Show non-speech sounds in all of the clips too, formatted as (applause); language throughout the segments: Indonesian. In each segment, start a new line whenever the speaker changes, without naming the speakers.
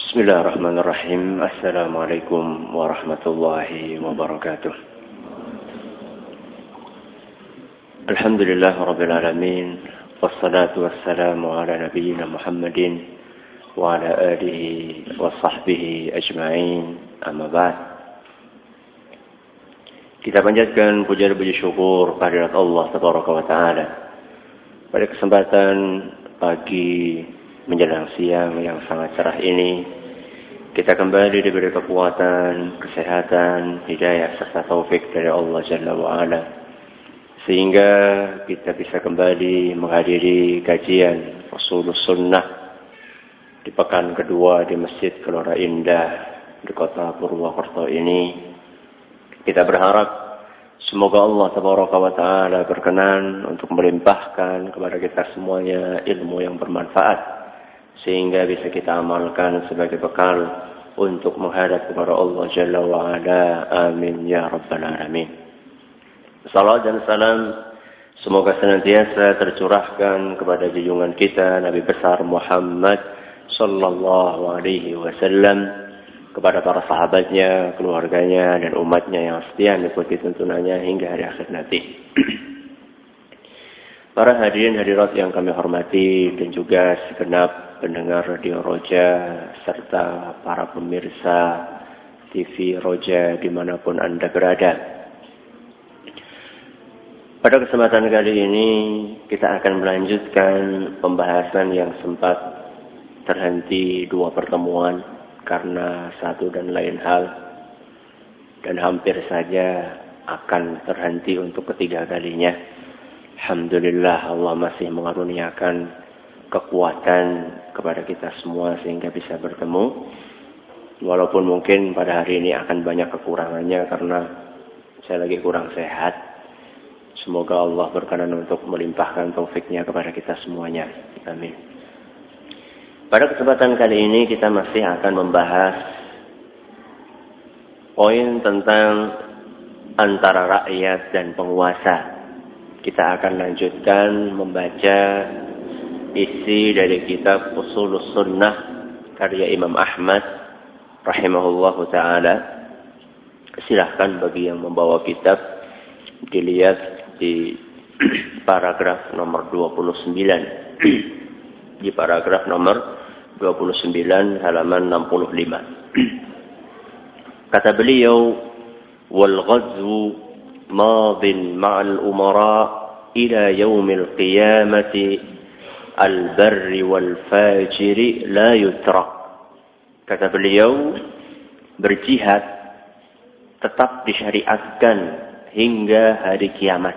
بسم الله الرحمن الرحيم السلام عليكم ورحمة الله وبركاته الحمد لله رب العالمين والصلاة والسلام على نبينا محمد وعلى آله وصحبه أجمعين أما بعد Kita panjatkan puja dan puji syukur kehadirat Allah Tabaraka wa Ta'ala. Pada kesempatan pagi menjelang siang yang sangat cerah ini, kita kembali diberi kekuatan, kesehatan, hidayah serta taufik dari Allah Jalla wa Ala. Sehingga kita bisa kembali menghadiri kajian Rasulullah Sunnah di pekan kedua di Masjid Kelora Indah di kota Purwokerto ini kita berharap semoga Allah Tabaraka wa Ta'ala berkenan untuk melimpahkan kepada kita semuanya ilmu yang bermanfaat. Sehingga bisa kita amalkan sebagai bekal untuk menghadap kepada Allah Jalla wa Ala. Amin ya Rabbal Alamin. Salam dan salam semoga senantiasa tercurahkan kepada junjungan kita Nabi besar Muhammad sallallahu alaihi wasallam kepada para sahabatnya, keluarganya, dan umatnya yang setia mengikuti tuntunannya hingga hari akhir nanti. (clears throat) para hadirin hadirat yang kami hormati dan juga segenap pendengar Radio Roja serta para pemirsa TV Roja di mana pun Anda berada. Pada kesempatan kali ini kita akan melanjutkan pembahasan yang sempat terhenti dua pertemuan karena satu dan lain hal dan hampir saja akan terhenti untuk ketiga kalinya. Alhamdulillah Allah masih mengaruniakan kekuatan kepada kita semua sehingga bisa bertemu. Walaupun mungkin pada hari ini akan banyak kekurangannya karena saya lagi kurang sehat. Semoga Allah berkenan untuk melimpahkan taufiknya kepada kita semuanya. Amin. Pada kesempatan kali ini kita masih akan membahas poin tentang antara rakyat dan penguasa. Kita akan lanjutkan membaca isi dari kitab Usul Sunnah karya Imam Ahmad rahimahullah taala. Silahkan bagi yang membawa kitab dilihat di (clears throat) paragraf nomor 29. (clears throat) di paragraf nomor 29 halaman 65. (clears throat) Kata beliau, "Wal ghazwu ma'al umara ila yaumil qiyamati al-barri wal fajiri la yutrak." Kata beliau, berjihad tetap disyariatkan hingga hari kiamat.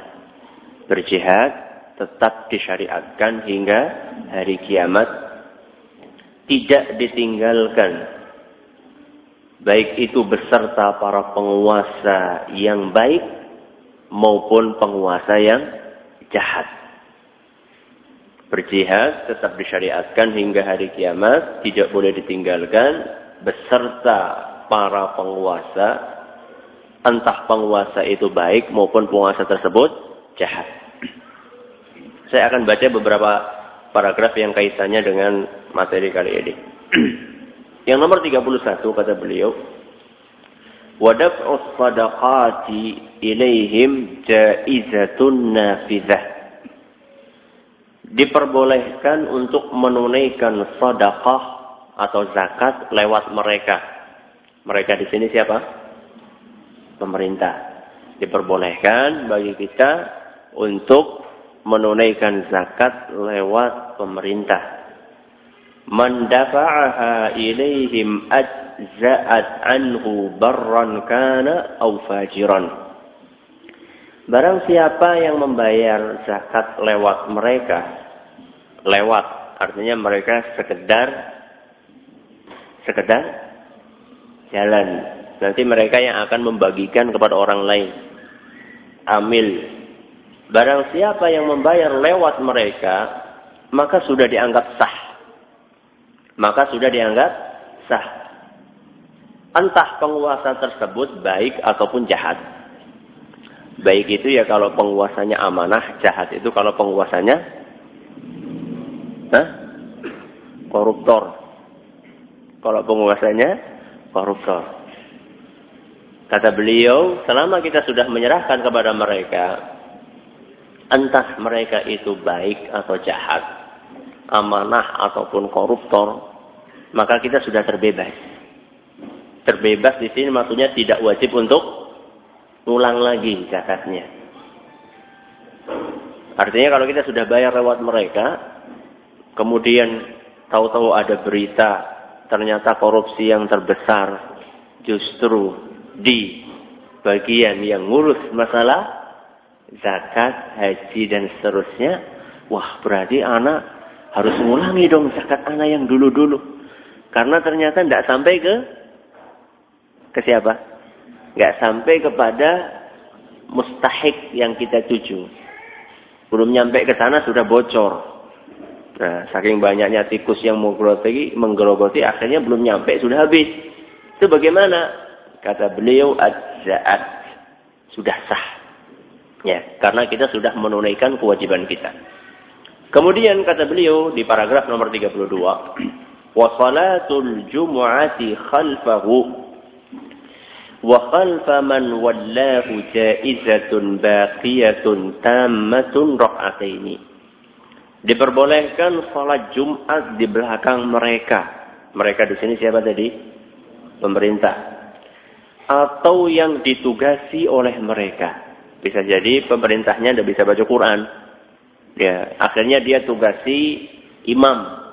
Berjihad tetap disyariatkan hingga hari kiamat tidak ditinggalkan baik itu beserta para penguasa yang baik maupun penguasa yang jahat. Berjihad tetap disyariatkan hingga hari kiamat, tidak boleh ditinggalkan beserta para penguasa, entah penguasa itu baik maupun penguasa tersebut jahat. (clears throat) Saya akan baca beberapa paragraf yang kaitannya dengan materi kali ini. (clears throat) yang nomor 31 kata beliau, wadaf'us sadaqati ilaihim jaizatun nafidah. Diperbolehkan untuk menunaikan sedekah atau zakat lewat mereka. Mereka di sini siapa? Pemerintah. Diperbolehkan bagi kita untuk menunaikan zakat lewat pemerintah. Man dafa'aha ilaihim ajza'at anhu barran kana au fajiran. Barang siapa yang membayar zakat lewat mereka, lewat artinya mereka sekedar sekedar jalan. Nanti mereka yang akan membagikan kepada orang lain. Amil Barang siapa yang membayar lewat mereka, maka sudah dianggap sah. Maka sudah dianggap sah. Entah penguasa tersebut baik ataupun jahat. Baik itu ya kalau penguasanya amanah, jahat itu kalau penguasanya Hah? koruptor. kalau penguasanya koruptor. Kata beliau, selama kita sudah menyerahkan kepada mereka, entah mereka itu baik atau jahat, amanah ataupun koruptor, maka kita sudah terbebas. Terbebas di sini maksudnya tidak wajib untuk ulang lagi zakatnya. Artinya kalau kita sudah bayar lewat mereka, kemudian tahu-tahu ada berita ternyata korupsi yang terbesar justru di bagian yang ngurus masalah zakat, haji dan seterusnya, wah berarti anak harus mengulangi dong zakat anak yang dulu-dulu. Karena ternyata tidak sampai ke ke siapa? Nggak sampai kepada mustahik yang kita tuju. Belum nyampe ke sana sudah bocor. Nah, saking banyaknya tikus yang menggerogoti, menggerogoti akhirnya belum nyampe sudah habis. Itu bagaimana? Kata beliau az-za'at sudah sah. Ya, karena kita sudah menunaikan kewajiban kita. Kemudian kata beliau di paragraf nomor 32, wa salatul jumu'ati khalfahu wa khalfa man wallahu jaizatun baqiyatun tammatun raq'ataini diperbolehkan salat Jumat di belakang mereka. Mereka di sini siapa tadi? Pemerintah. Atau yang ditugasi oleh mereka. Bisa jadi pemerintahnya tidak bisa baca Quran. Ya, akhirnya dia tugasi imam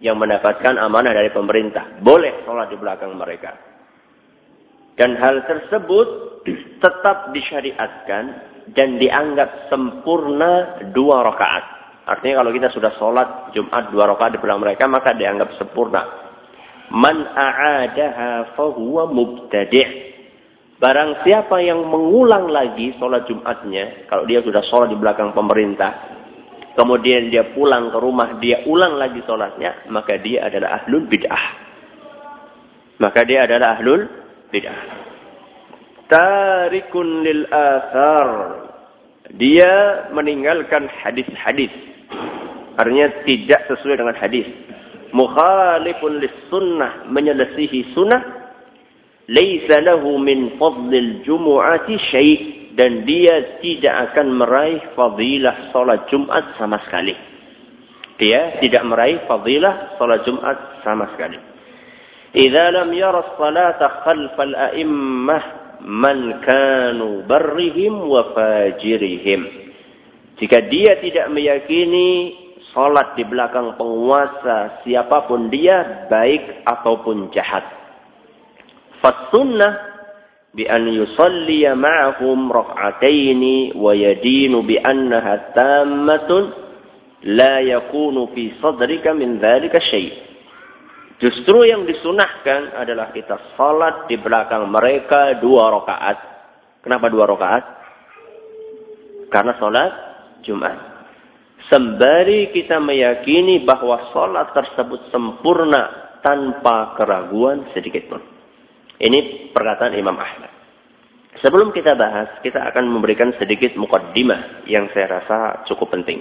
yang mendapatkan amanah dari pemerintah. Boleh sholat di belakang mereka. Dan hal tersebut (clears throat) tetap disyariatkan dan dianggap sempurna dua rakaat. Artinya kalau kita sudah sholat Jumat dua rakaat di belakang mereka maka dianggap sempurna. Man a'adaha fahuwa mubtadi' Barang siapa yang mengulang lagi sholat Jumatnya, kalau dia sudah sholat di belakang pemerintah, kemudian dia pulang ke rumah, dia ulang lagi sholatnya, maka dia adalah ahlul bid'ah. Maka dia adalah ahlul bid'ah. Tarikun lil athar. Dia meninggalkan hadis-hadis. Artinya tidak sesuai dengan hadis. Mukhalifun lis sunnah menyelesihi sunnah. Laisa lahu min fadlil jumu'ati syai' dan dia tidak akan meraih fadilah salat Jumat sama sekali. Dia tidak meraih fadilah salat Jumat sama sekali. Idza lam yara salata khalfal a'immah man kanu barrihim wa fajirihim. Jika dia tidak meyakini salat di belakang penguasa siapa pun dia baik ataupun jahat fasunnah bi an yusalli ma'ahum rak'ataini wa yadinu bi annaha tammatun la yakunu fi sadrika min dhalika syai' Justru yang disunahkan adalah kita salat di belakang mereka dua rakaat. Kenapa dua rakaat? Karena salat Jumat. Sembari kita meyakini bahwa salat tersebut sempurna tanpa keraguan sedikit pun. Ini perkataan Imam Ahmad. Sebelum kita bahas, kita akan memberikan sedikit mukaddimah yang saya rasa cukup penting.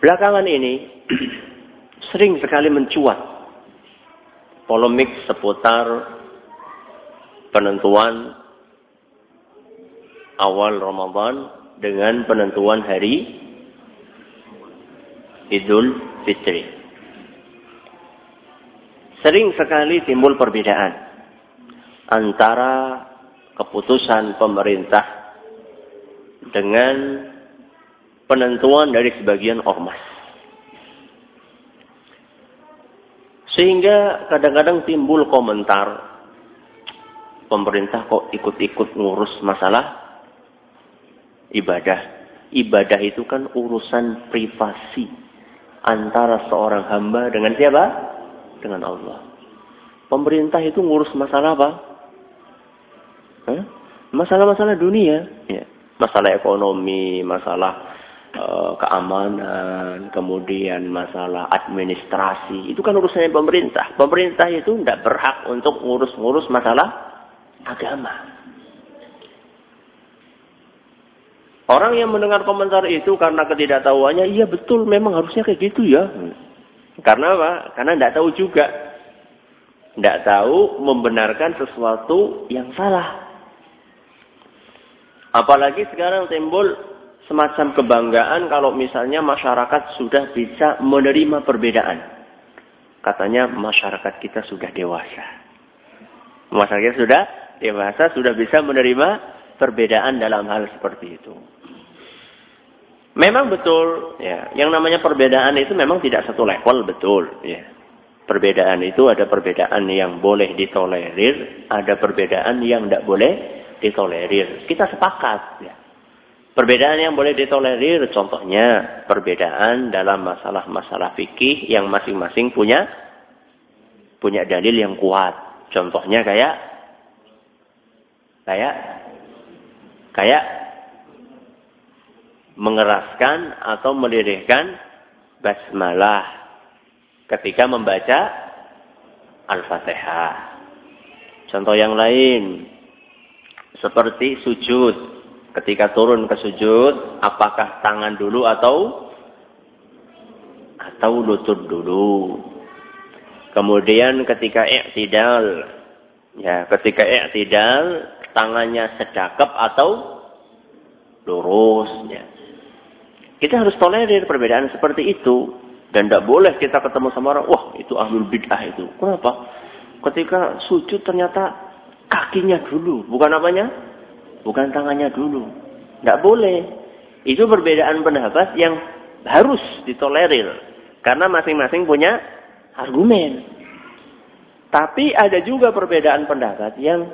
Belakangan ini (clears throat) sering sekali mencuat polemik seputar penentuan awal Ramadan dengan penentuan hari Idul Fitri. Sering sekali timbul perbedaan antara keputusan pemerintah dengan penentuan dari sebagian ormas. Sehingga kadang-kadang timbul komentar, pemerintah kok ikut-ikut ngurus masalah ibadah. Ibadah itu kan urusan privasi antara seorang hamba dengan siapa? Dengan Allah. Pemerintah itu ngurus masalah apa? Masalah-masalah dunia. Ya. Masalah ekonomi, masalah Eh, keamanan, kemudian masalah administrasi, itu kan urusannya pemerintah. Pemerintah itu tidak berhak untuk ngurus-ngurus masalah agama. Orang yang mendengar komentar itu karena ketidaktahuannya, iya betul memang harusnya kayak gitu ya. Karena apa? Karena tidak tahu juga. Tidak tahu membenarkan sesuatu yang salah. Apalagi sekarang timbul semacam kebanggaan kalau misalnya masyarakat sudah bisa menerima perbedaan. Katanya masyarakat kita sudah dewasa. Masyarakat sudah dewasa, sudah bisa menerima perbedaan dalam hal seperti itu. Memang betul, ya. Yang namanya perbedaan itu memang tidak satu level, betul, ya. Perbedaan itu ada perbedaan yang boleh ditolerir, ada perbedaan yang tidak boleh ditolerir. Kita sepakat, ya. Perbedaan yang boleh ditolerir, contohnya perbedaan dalam masalah-masalah fikih yang masing-masing punya punya dalil yang kuat. Contohnya kayak kayak kayak mengeraskan atau melirihkan basmalah ketika membaca Al-Fatihah. Contoh yang lain seperti sujud. Ketika turun ke sujud, apakah tangan dulu atau atau lutut dulu? Kemudian ketika i'tidal, ya, ketika i'tidal tangannya sedakap atau lurus, ya. Kita harus tolerir perbedaan seperti itu. Dan tidak boleh kita ketemu sama orang, wah itu ahlul bid'ah itu. Kenapa? Ketika sujud ternyata kakinya dulu, bukan apanya? Bukan tangannya dulu. Tidak boleh. Itu perbedaan pendapat yang harus ditolerir. Karena masing-masing punya argumen. Tapi ada juga perbedaan pendapat yang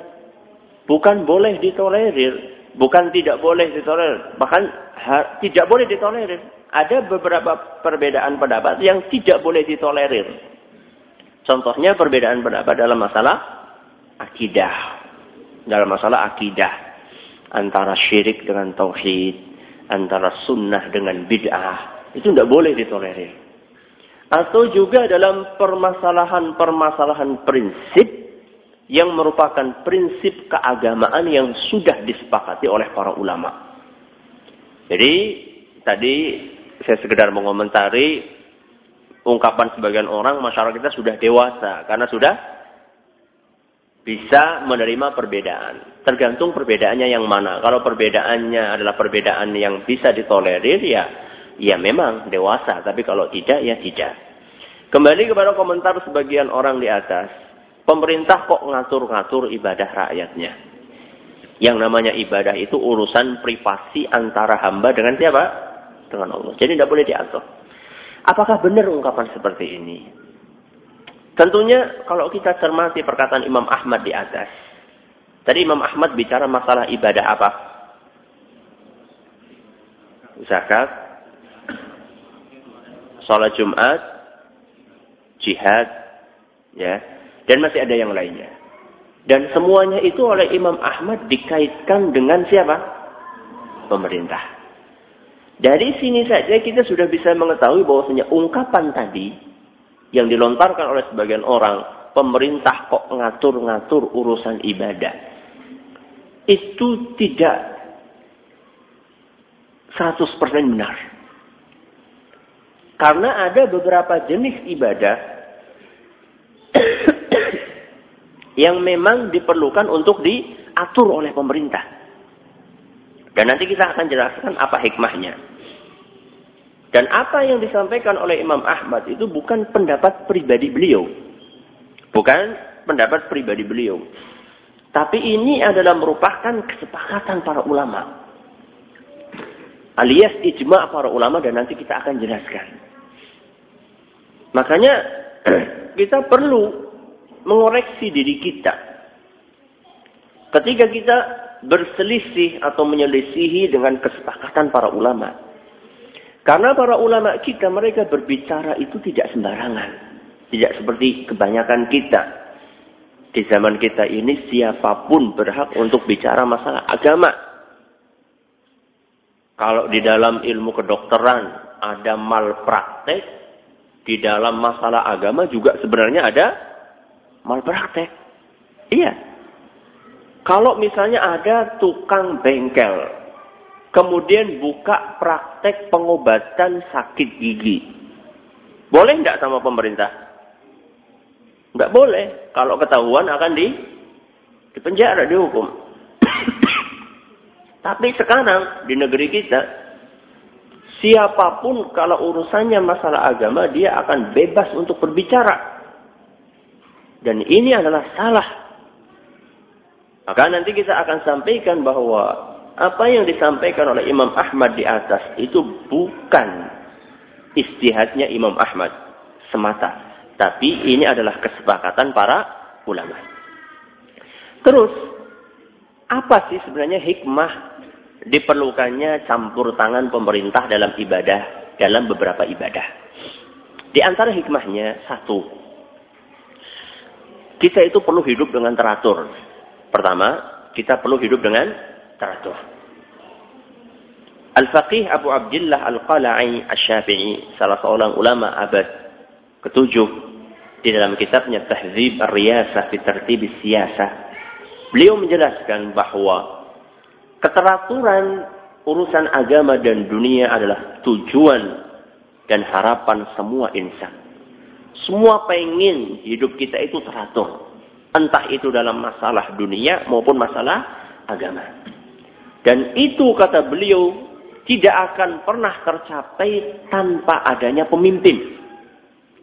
bukan boleh ditolerir bukan tidak boleh ditolerir, bahkan tidak boleh ditolerir. Ada beberapa perbedaan pendapat yang tidak boleh ditolerir. Contohnya perbedaan pendapat dalam masalah akidah. Dalam masalah akidah. Antara syirik dengan tauhid. Antara sunnah dengan bid'ah. Itu tidak boleh ditolerir. Atau juga dalam permasalahan-permasalahan prinsip yang merupakan prinsip keagamaan yang sudah disepakati oleh para ulama. Jadi tadi saya sekedar mengomentari ungkapan sebagian orang masyarakat kita sudah dewasa karena sudah bisa menerima perbedaan. Tergantung perbedaannya yang mana. Kalau perbedaannya adalah perbedaan yang bisa ditolerir ya ya memang dewasa, tapi kalau tidak ya tidak. Kembali kepada komentar sebagian orang di atas. Pemerintah kok ngatur-ngatur ibadah rakyatnya. Yang namanya ibadah itu urusan privasi antara hamba dengan siapa? Dengan Allah. Jadi tidak boleh diatur. Apakah benar ungkapan seperti ini? Tentunya kalau kita cermati perkataan Imam Ahmad di atas. Tadi Imam Ahmad bicara masalah ibadah apa? Zakat, sholat Jumat, jihad, ya, dan masih ada yang lainnya. Dan semuanya itu oleh Imam Ahmad dikaitkan dengan siapa? Pemerintah. Dari sini saja kita sudah bisa mengetahui bahwasanya ungkapan tadi yang dilontarkan oleh sebagian orang, pemerintah kok ngatur-ngatur urusan ibadah. Itu tidak 100% benar. Karena ada beberapa jenis ibadah yang memang diperlukan untuk diatur oleh pemerintah. Dan nanti kita akan jelaskan apa hikmahnya. Dan apa yang disampaikan oleh Imam Ahmad itu bukan pendapat pribadi beliau. Bukan pendapat pribadi beliau. Tapi ini adalah merupakan kesepakatan para ulama. Alias ijma para ulama dan nanti kita akan jelaskan. Makanya (clears throat) kita perlu mengoreksi diri kita. Ketika kita berselisih atau menyelisihi dengan kesepakatan para ulama. Karena para ulama kita mereka berbicara itu tidak sembarangan. Tidak seperti kebanyakan kita. Di zaman kita ini siapa pun berhak untuk bicara masalah agama. Kalau di dalam ilmu kedokteran ada malpraktek, di dalam masalah agama juga sebenarnya ada malpraktek. Iya. Kalau misalnya ada tukang bengkel, kemudian buka praktek pengobatan sakit gigi, boleh nggak sama pemerintah? Nggak boleh. Kalau ketahuan akan di di penjara dihukum. (coughs) Tapi sekarang di negeri kita siapa pun kalau urusannya masalah agama dia akan bebas untuk berbicara. Dan ini adalah salah. Maka nanti kita akan sampaikan bahwa apa yang disampaikan oleh Imam Ahmad di atas itu bukan istihadnya Imam Ahmad semata. Tapi ini adalah kesepakatan para ulama. Terus, apa sih sebenarnya hikmah diperlukannya campur tangan pemerintah dalam ibadah, dalam beberapa ibadah? Di antara hikmahnya, satu, kita itu perlu hidup dengan teratur. Pertama, kita perlu hidup dengan teratur. Al-Faqih Abu Abdullah Al-Qala'i Al-Syafi'i, salah seorang ulama abad ketujuh, di dalam kitabnya Tahzib Ar-Riyasah fi Tertib Siyasah, beliau menjelaskan bahwa keteraturan urusan agama dan dunia adalah tujuan dan harapan semua insan. Semua pengen hidup kita itu teratur. Entah itu dalam masalah dunia maupun masalah agama. Dan itu kata beliau tidak akan pernah tercapai tanpa adanya pemimpin.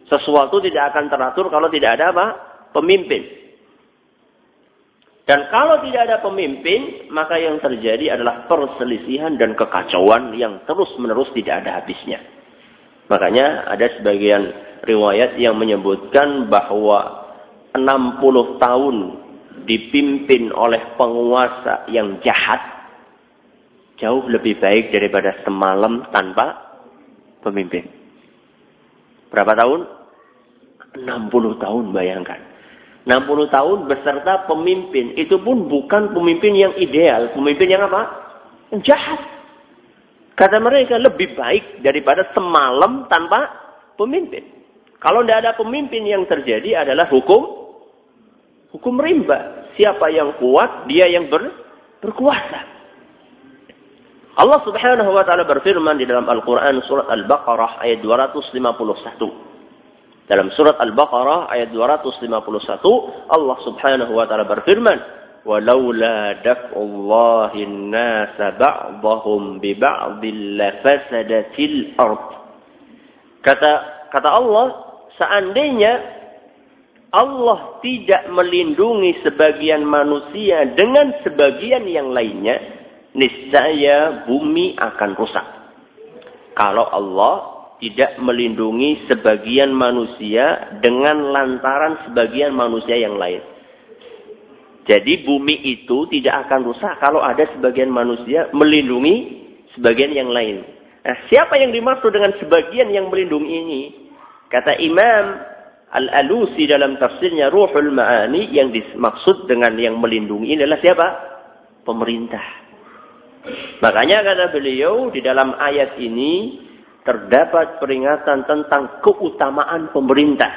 Sesuatu tidak akan teratur kalau tidak ada apa? Pemimpin. Dan kalau tidak ada pemimpin, maka yang terjadi adalah perselisihan dan kekacauan yang terus-menerus tidak ada habisnya. Makanya ada sebagian riwayat yang menyebutkan bahwa 60 tahun dipimpin oleh penguasa yang jahat jauh lebih baik daripada semalam tanpa pemimpin. Berapa tahun? 60 tahun bayangkan. 60 tahun beserta pemimpin. Itu pun bukan pemimpin yang ideal. Pemimpin yang apa? Yang jahat. Kata mereka lebih baik daripada semalam tanpa pemimpin. Kalau tidak ada pemimpin yang terjadi adalah hukum hukum rimba. Siapa yang kuat, dia yang ber, berkuasa. Allah Subhanahu wa taala berfirman di dalam Al-Qur'an surat Al-Baqarah ayat 251. Dalam surat Al-Baqarah ayat 251 Allah Subhanahu wa taala berfirman, "Walaula daf'ullahi an-nasa ba'dahum bi ba'dil lafasadatil ard." Kata kata Allah, seandainya Allah tidak melindungi sebagian manusia dengan sebagian yang lainnya, niscaya bumi akan rusak. Kalau Allah tidak melindungi sebagian manusia dengan lantaran sebagian manusia yang lain. Jadi bumi itu tidak akan rusak kalau ada sebagian manusia melindungi sebagian yang lain. Nah, siapa yang dimaksud dengan sebagian yang melindungi ini? Kata Imam Al-Alusi dalam tafsirnya Ruhul Ma'ani yang dimaksud dengan yang melindungi ini adalah siapa? Pemerintah. Makanya kata beliau di dalam ayat ini terdapat peringatan tentang keutamaan pemerintah.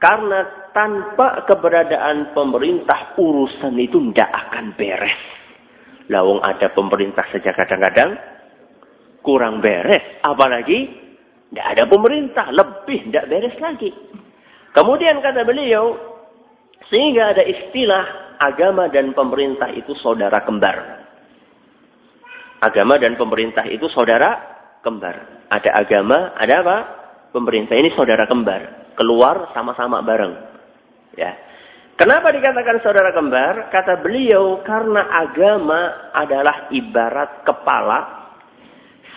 Karena tanpa keberadaan pemerintah urusan itu tidak akan beres. Lawang ada pemerintah sejak kadang-kadang kurang beres. Apalagi tidak ada pemerintah lebih tidak beres lagi. Kemudian kata beliau sehingga ada istilah agama dan pemerintah itu saudara kembar. Agama dan pemerintah itu saudara kembar. Ada agama, ada apa? Pemerintah ini saudara kembar. Keluar sama-sama bareng. Ya. Kenapa dikatakan saudara kembar? Kata beliau, karena agama adalah ibarat kepala,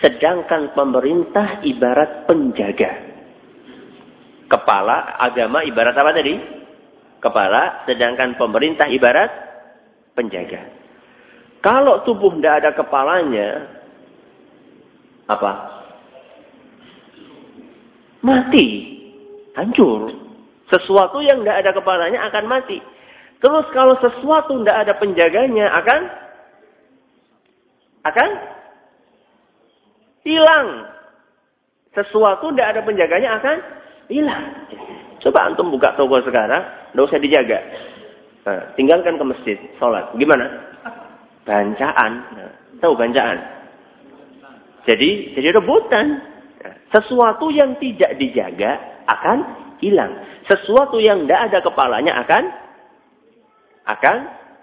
sedangkan pemerintah ibarat penjaga. Kepala, agama ibarat apa tadi? Kepala, sedangkan pemerintah ibarat penjaga. Kalau tubuh tidak ada kepalanya, apa? Mati. Hancur. Sesuatu yang tidak ada kepalanya akan mati. Terus kalau sesuatu tidak ada penjaganya akan akan hilang. Sesuatu tidak ada penjaganya akan hilang. Coba antum buka toko sekarang, tidak usah dijaga. Nah, tinggalkan ke masjid, sholat. Gimana? Bancaan. Tahu bancaan? Jadi, jadi rebutan. Sesuatu yang tidak dijaga akan hilang. Sesuatu yang tidak ada kepalanya akan akan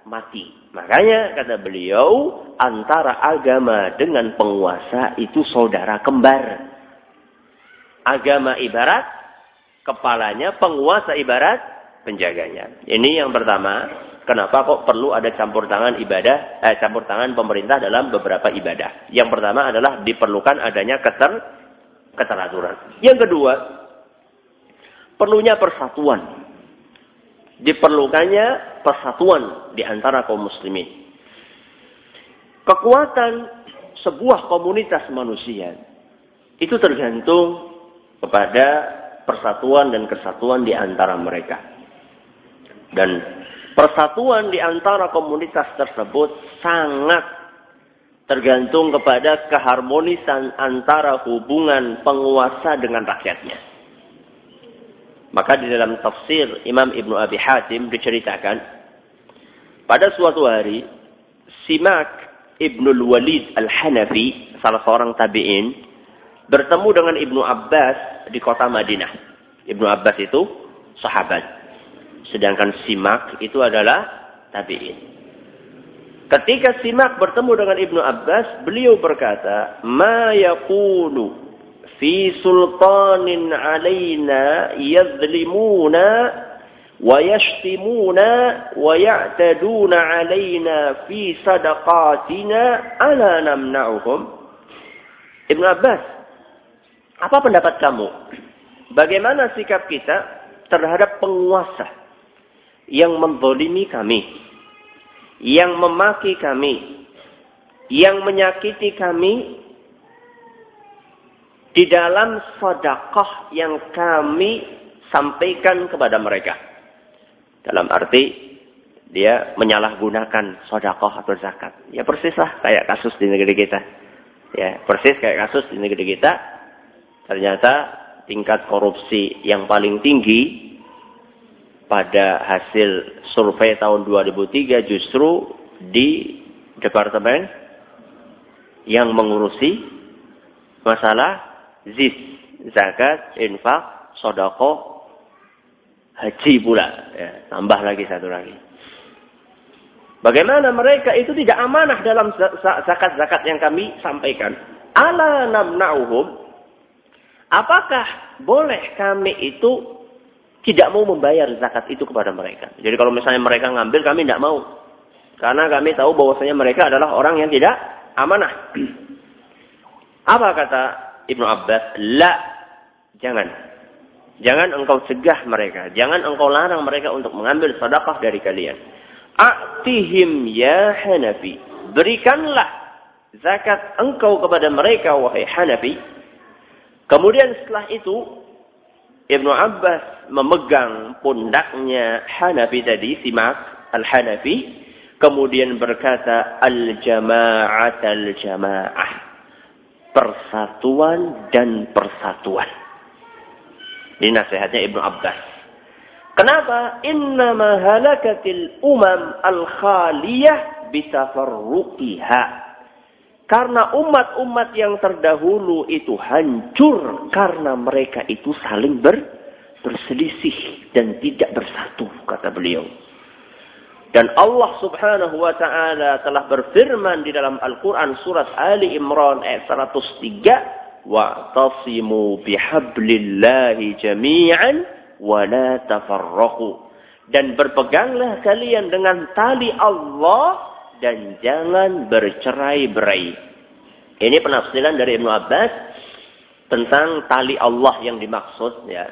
mati. Makanya kata beliau, antara agama dengan penguasa itu saudara kembar. Agama ibarat kepalanya, penguasa ibarat penjaganya. Ini yang pertama. Kenapa kok perlu ada campur tangan ibadah, eh, campur tangan pemerintah dalam beberapa ibadah? Yang pertama adalah diperlukan adanya keter, keteraturan. Yang kedua, perlunya persatuan. Diperlukannya persatuan di antara kaum muslimin. Kekuatan sebuah komunitas manusia itu tergantung kepada persatuan dan kesatuan di antara mereka. Dan persatuan di antara komunitas tersebut sangat tergantung kepada keharmonisan antara hubungan penguasa dengan rakyatnya. Maka di dalam tafsir Imam Ibnu Abi Hatim diceritakan pada suatu hari Simak Ibnu Walid Al-Hanafi, salah seorang tabi'in, bertemu dengan Ibnu Abbas di kota Madinah. Ibnu Abbas itu sahabat. Sedangkan Simak itu adalah tabi'in. Ketika Simak bertemu dengan Ibnu Abbas, beliau berkata, "Ma yaqulu fi sultanin alaina yadhlimuna wa yashtimuna wa ya'taduna alaina fi sadaqatina ala namna'uhum." Ibnu Abbas, apa pendapat kamu? Bagaimana sikap kita terhadap penguasa yang mendolimi kami, yang memaki kami, yang menyakiti kami di dalam sedekah yang kami sampaikan kepada mereka. Dalam arti dia menyalahgunakan sedekah atau zakat. Ya persis lah kayak kasus di negeri kita. Ya, persis kayak kasus di negeri kita. Ternyata tingkat korupsi yang paling tinggi pada hasil survei tahun 2003 justru di departemen yang mengurusi masalah zis, zakat, infak, sodako, haji pula. Ya, tambah lagi satu lagi. Bagaimana mereka itu tidak amanah dalam zakat-zakat yang kami sampaikan. Ala namna'uhum. Apakah boleh kami itu tidak mau membayar zakat itu kepada mereka. Jadi kalau misalnya mereka ngambil, kami tidak mau. Karena kami tahu bahwasanya mereka adalah orang yang tidak amanah. (clears throat) Apa kata Ibnu Abbas? La, jangan. Jangan engkau cegah mereka. Jangan engkau larang mereka untuk mengambil sedekah dari kalian. A'tihim ya Hanafi. Berikanlah zakat engkau kepada mereka, wahai Hanafi. Kemudian setelah itu, Ibnu Abbas memegang pundaknya Hanafi tadi, Simak Al-Hanafi, kemudian berkata al-jama'at al-jama'ah. Persatuan dan persatuan. Ini nasihatnya Ibnu Abbas. Kenapa? Innama halakatil umam al-khaliyah bitafarruqiha. Karena umat-umat yang terdahulu itu hancur karena mereka itu saling ber, berselisih dan tidak bersatu, kata beliau. Dan Allah subhanahu wa ta'ala telah berfirman di dalam Al-Quran surat Ali Imran ayat 103. Wa'tasimu bihablillahi jami'an wa la tafarrahu. Dan berpeganglah kalian dengan tali Allah dan jangan bercerai-berai. Ini penafsiran dari Ibnu Abbas tentang tali Allah yang dimaksud ya.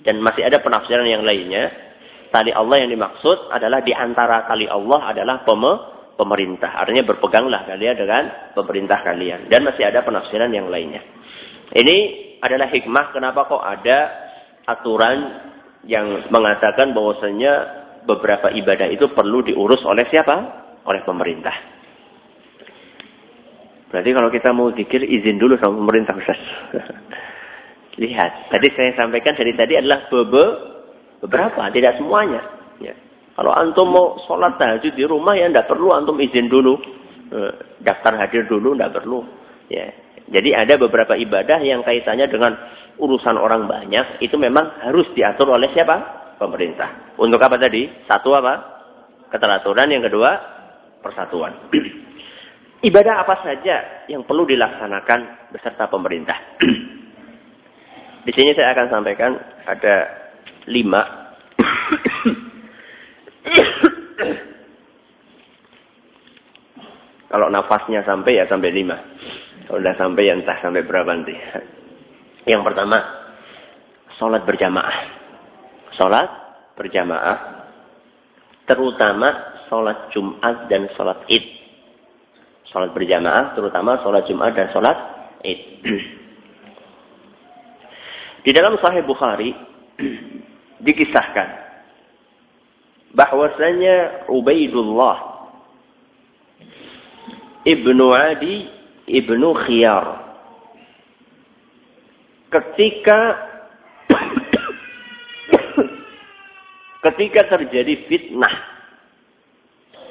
Dan masih ada penafsiran yang lainnya. Tali Allah yang dimaksud adalah di antara tali Allah adalah pemerintah. Artinya berpeganglah kalian dengan pemerintah kalian. Dan masih ada penafsiran yang lainnya. Ini adalah hikmah kenapa kok ada aturan yang mengatakan bahwasanya beberapa ibadah itu perlu diurus oleh siapa? oleh pemerintah. Berarti kalau kita mau dikir izin dulu sama pemerintah Ustaz. (laughs) Lihat, tadi saya sampaikan dari tadi adalah bebe, beberapa, tidak semuanya. Ya. Kalau antum mau sholat tahajud di rumah ya tidak perlu antum izin dulu. Eh, daftar hadir dulu tidak perlu. Ya. Jadi ada beberapa ibadah yang kaitannya dengan urusan orang banyak itu memang harus diatur oleh siapa? Pemerintah. Untuk apa tadi? Satu apa? Keteraturan. Yang kedua, persatuan. (clears throat) ibadah apa saja yang perlu dilaksanakan beserta pemerintah? (clears throat) Di sini saya akan sampaikan ada lima. Kalau nafasnya sampai ya sampai lima. Kalau sudah sampai ya entah sampai berapa nanti. Yang pertama, sholat berjamaah. Sholat berjamaah. Terutama sholat Jumat dan sholat Id. Sholat berjamaah, terutama sholat Jumat dan sholat Id. Di dalam Sahih Bukhari dikisahkan bahwasanya Ubaidullah ibnu Adi ibnu Khiyar. Ketika (coughs) ketika terjadi fitnah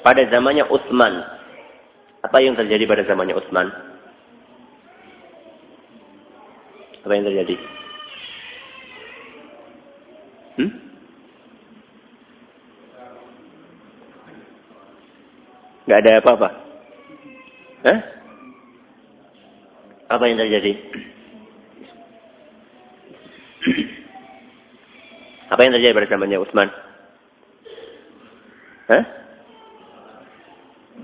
pada zamannya Utsman. Apa yang terjadi pada zamannya Utsman? Apa yang terjadi? Gak ada apa-apa. Eh? Apa yang terjadi? Apa yang terjadi pada zamannya Utsman? Hah?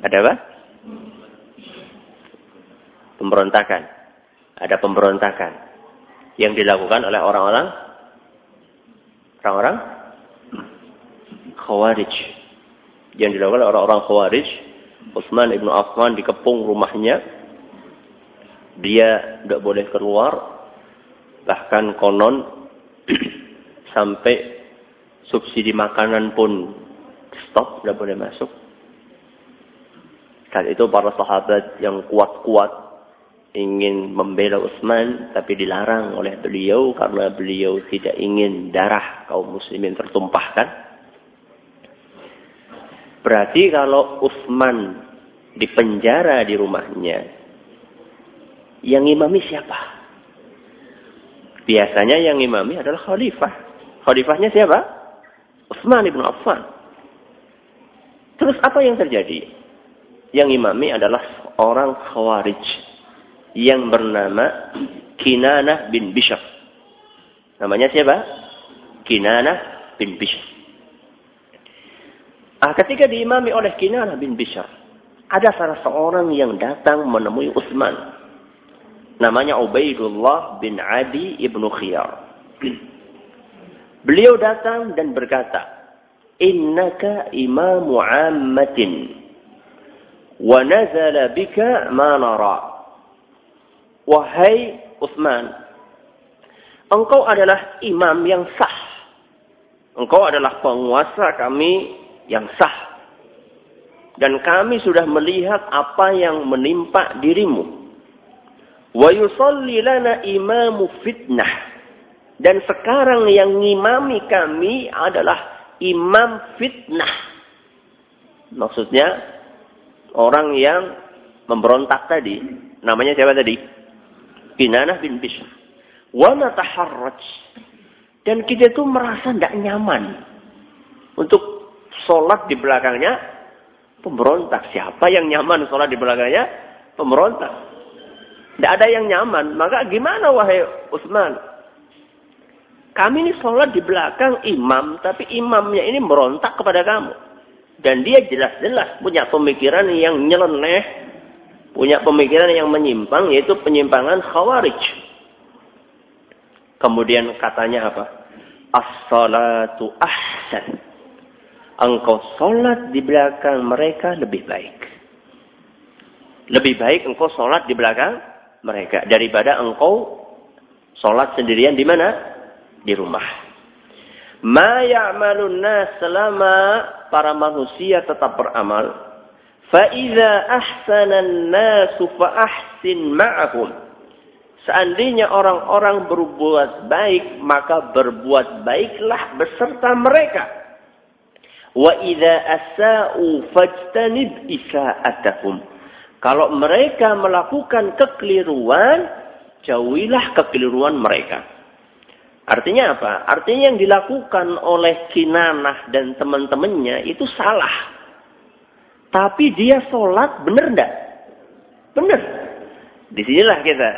Ada apa? Pemberontakan. Ada pemberontakan yang dilakukan oleh orang-orang orang-orang Khawarij. Yang dilakukan oleh orang-orang Khawarij. Utsman ibnu Affan dikepung rumahnya. Dia tidak boleh keluar. Bahkan konon (clears throat) sampai subsidi makanan pun stop tidak boleh masuk. Saat itu para sahabat yang kuat-kuat ingin membela Utsman tapi dilarang oleh beliau karena beliau tidak ingin darah kaum muslimin tertumpahkan berarti kalau Utsman dipenjara di rumahnya yang imami siapa? Biasanya yang imami adalah khalifah. Khalifahnya siapa? Utsman ibn Affan. Terus apa yang terjadi? Yang imami adalah orang khawarij yang bernama Kinanah bin Bishr. Namanya siapa? Kinanah bin Bishr. Ah, ketika diimami oleh Kinanah bin Bishr, ada salah seorang yang datang menemui Utsman Namanya Ubaidullah bin Adi ibnu Khiyar. Beliau datang dan berkata, Innaka imamu ammatin. Wa nazala bika ma nara. Wahai Uthman, engkau adalah imam yang sah. Engkau adalah penguasa kami yang sah. Dan kami sudah melihat apa yang menimpa dirimu. Wa yusalli lana imamu fitnah. Dan sekarang yang ngimami kami adalah imam fitnah. Maksudnya orang yang memberontak tadi. Namanya siapa tadi? Kinanah bin Bishr. Wa nataharraj. Dan kita itu merasa tidak nyaman. Untuk sholat di belakangnya pemberontak. Siapa yang nyaman sholat di belakangnya? Pemberontak. Tidak ada yang nyaman. Maka gimana wahai Utsman? Kami ini sholat di belakang imam, tapi imamnya ini merontak kepada kamu. Dan dia jelas-jelas punya pemikiran yang nyeleneh, punya pemikiran yang menyimpang, yaitu penyimpangan khawarij. Kemudian katanya apa? As-salatu ahsan. Engkau sholat di belakang mereka lebih baik. Lebih baik engkau sholat di belakang mereka daripada engkau sholat sendirian di mana? Di rumah. Ma ya'malun nas selama para manusia tetap beramal. Fa idza ahsana an-nasu fa ahsin ma'ahum. Seandainya orang-orang berbuat baik, maka berbuat baiklah beserta mereka. Wa idza asa'u fajtanib Kalau mereka melakukan kekeliruan, jauhilah kekeliruan mereka. Artinya apa? Artinya yang dilakukan oleh Kinanah dan teman-temannya itu salah. Tapi dia sholat benar enggak? Benar. Di sinilah kita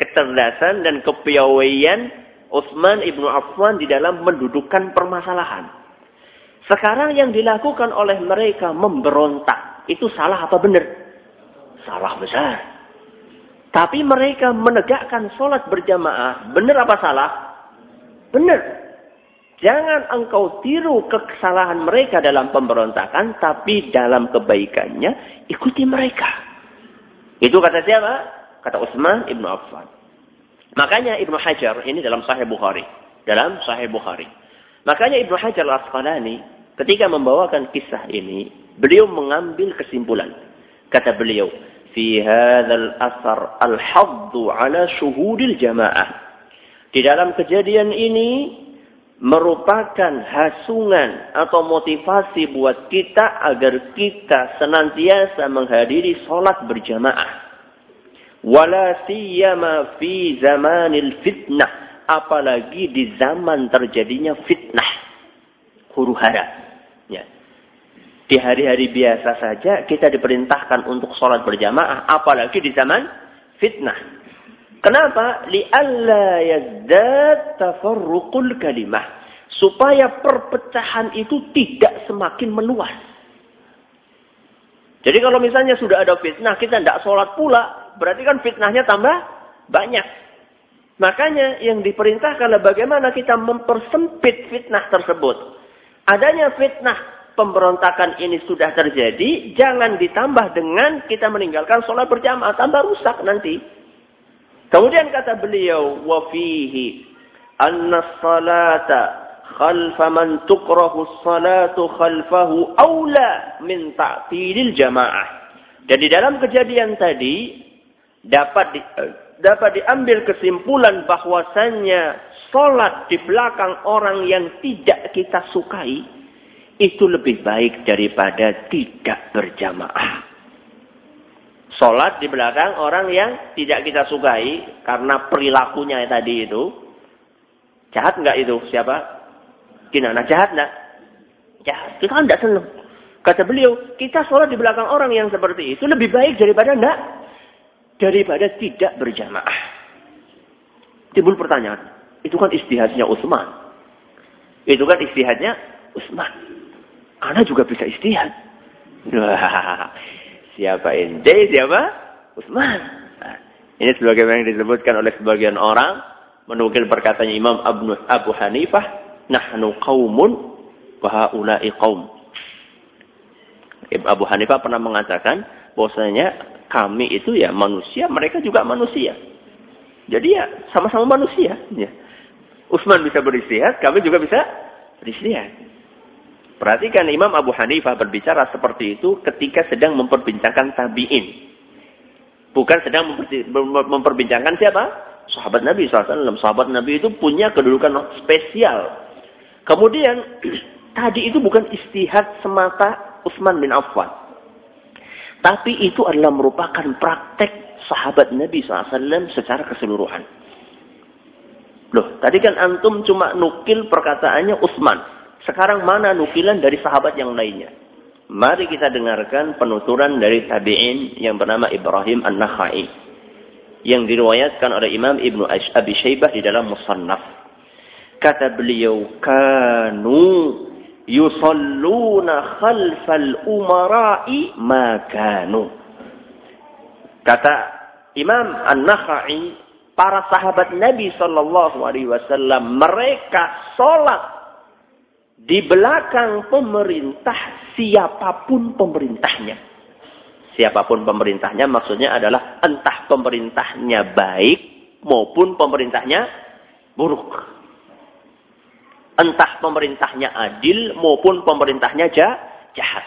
kecerdasan dan kepiawaian Utsman ibnu Affan di dalam mendudukkan permasalahan. Sekarang yang dilakukan oleh mereka memberontak itu salah apa benar? Salah besar. Tapi mereka menegakkan sholat berjamaah, benar apa salah? Benar. Jangan engkau tiru kesalahan mereka dalam pemberontakan, tapi dalam kebaikannya ikuti mereka. Itu kata siapa? Kata Utsman ibnu Affan. Makanya Ibnu Hajar ini dalam Sahih Bukhari, dalam Sahih Bukhari. Makanya Ibnu Hajar Al-Asqalani ketika membawakan kisah ini, beliau mengambil kesimpulan. Kata beliau, "Fi hadzal asar al-haddu ala syuhudil jamaah." Di dalam kejadian ini merupakan hasungan atau motivasi buat kita agar kita senantiasa menghadiri sholat berjamaah. Wala siyama fi zamanil fitnah. Apalagi di zaman terjadinya fitnah. Huru hara. Ya. Di hari-hari biasa saja kita diperintahkan untuk sholat berjamaah. Apalagi di zaman fitnah. Kenapa? Li'alla yazdad tafarruqul kalimah. Supaya perpecahan itu tidak semakin meluas. Jadi kalau misalnya sudah ada fitnah, kita tidak sholat pula. Berarti kan fitnahnya tambah banyak. Makanya yang diperintahkan adalah bagaimana kita mempersempit fitnah tersebut. Adanya fitnah pemberontakan ini sudah terjadi, jangan ditambah dengan kita meninggalkan sholat berjamaah. Tambah rusak nanti. Kemudian kata beliau, wa fihi anna salata khalfa man tukrahu salatu khalfahu aula min ta'tilil jamaah. Dan di dalam kejadian tadi dapat di, dapat diambil kesimpulan bahwasannya salat di belakang orang yang tidak kita sukai itu lebih baik daripada tidak berjamaah. Sholat di belakang orang yang tidak kita sukai karena perilakunya tadi itu. Jahat nggak itu? Siapa? Kinana jahat nggak? Jahat. Kita kan tidak senang. Kata beliau, kita sholat di belakang orang yang seperti itu lebih baik daripada enggak. Daripada tidak berjamaah. Timbul pertanyaan. Itu kan istihadnya Utsman. Itu kan istihadnya Utsman. Anda juga bisa istihad. Siapa ente? Siapa? Utsman. Nah, ini sebagaimana yang disebutkan oleh sebagian orang menukil perkataannya Imam Abu, Abu Hanifah, nahnu qaumun wa haula'i qaum. Abu Hanifah pernah mengatakan bahwasanya kami itu ya manusia, mereka juga manusia. Jadi ya sama-sama manusia. Ya. Utsman bisa beristihad, kami juga bisa beristihad. Perhatikan Imam Abu Hanifah berbicara seperti itu ketika sedang memperbincangkan tabi'in. Bukan sedang memperbincangkan siapa? Sahabat Nabi SAW. Sahabat Nabi itu punya kedudukan spesial. Kemudian, (clears throat) tadi itu bukan istihad semata Utsman bin Affan. Tapi itu adalah merupakan praktek sahabat Nabi SAW secara keseluruhan. Loh, tadi kan antum cuma nukil perkataannya Utsman. Sekarang mana nukilan dari sahabat yang lainnya? Mari kita dengarkan penuturan dari tabi'in yang bernama Ibrahim An-Nakhai. Yang diriwayatkan oleh Imam Ibnu Abi Syaibah di dalam Musannaf. Kata beliau, Kanu yusalluna khalfal umara'i ma kanu. Kata Imam An-Nakhai, para sahabat Nabi Sallallahu Alaihi Wasallam mereka sholat di belakang pemerintah siapa pun pemerintahnya. Siapa pun pemerintahnya maksudnya adalah entah pemerintahnya baik maupun pemerintahnya buruk. Entah pemerintahnya adil maupun pemerintahnya jahat.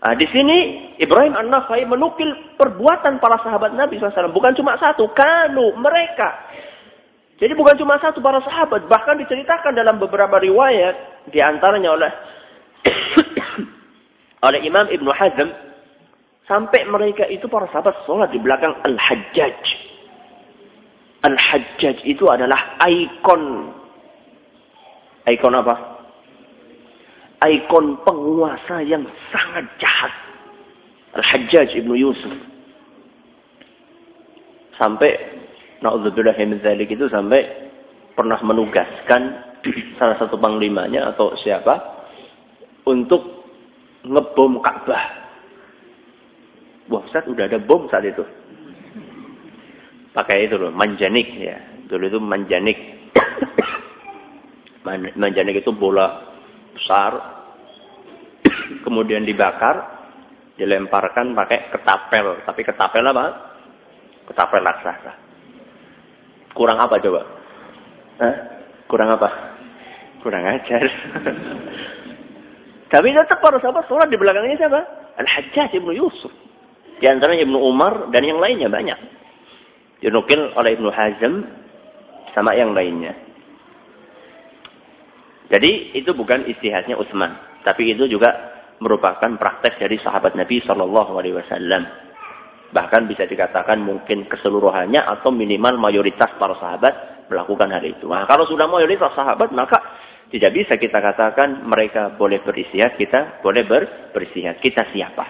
Nah, di sini Ibrahim An-Nafai menukil perbuatan para sahabat Nabi SAW. Bukan cuma satu. Kanu, mereka. Jadi bukan cuma satu para sahabat, bahkan diceritakan dalam beberapa riwayat di antaranya oleh (coughs) oleh Imam Ibnu Hazm Sampai mereka itu para sahabat sholat di belakang Al-Hajjaj. Al-Hajjaj itu adalah ikon. Ikon apa? Ikon penguasa yang sangat jahat. Al-Hajjaj ibnu Yusuf. Sampai, na'udzubillah itu sampai pernah menugaskan (clears throat) salah satu panglimanya atau siapa untuk ngebom Ka'bah. Wah, Ustaz udah ada bom saat itu. Pakai itu loh, manjanik ya. Dulu itu manjanik. (clears throat) manjanik itu bola besar. (coughs) Kemudian dibakar, dilemparkan pakai ketapel. Tapi ketapel apa? Ketapel raksasa. Kurang apa coba? Hah? Kurang apa? Kurang ajar. (laughs) Tapi tetap para sahabat sholat di belakangnya siapa? Al-Hajjaj Ibnu Yusuf. Di antaranya Ibnu Umar dan yang lainnya banyak. Dinukil oleh Ibnu Hazm sama yang lainnya. Jadi itu bukan istihadnya Utsman, tapi itu juga merupakan praktek dari sahabat Nabi Shallallahu Alaihi Wasallam. Bahkan bisa dikatakan mungkin keseluruhannya atau minimal mayoritas para sahabat melakukan hal itu. Nah, kalau sudah mayoritas sahabat, maka tidak bisa kita katakan mereka boleh beristihad, kita boleh ber beristihad. Kita siapa?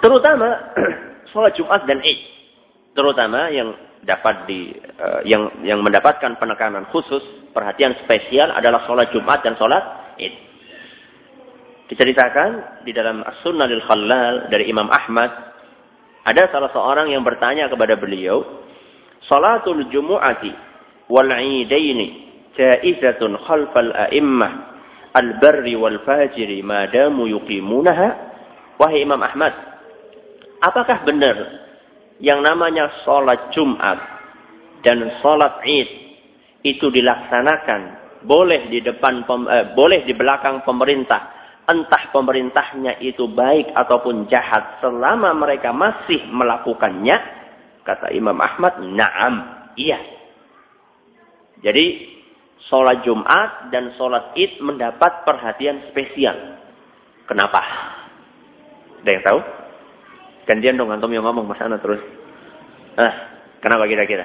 Terutama (clears throat) sholat Jumat dan Id. Terutama yang dapat di uh, yang yang mendapatkan penekanan khusus, perhatian spesial adalah sholat Jumat dan sholat Id. Diceritakan di dalam As-Sunnah lil Khalal dari Imam Ahmad ada salah seorang yang bertanya kepada beliau, "Salatul Jumu'ati wal 'Idaini jaizatun khalfal a'immah al-barri wal fajiri madamu yuqimunaha wahai Imam Ahmad apakah benar yang namanya sholat Jumat dan sholat Id itu dilaksanakan boleh di depan eh, boleh di belakang pemerintah entah pemerintahnya itu baik ataupun jahat selama mereka masih melakukannya kata Imam Ahmad na'am iya jadi sholat Jumat dan sholat Id mendapat perhatian spesial. Kenapa? Ada yang tahu? Gantian dong antum yang ngomong Mas Ana terus. Ah, kenapa kira-kira?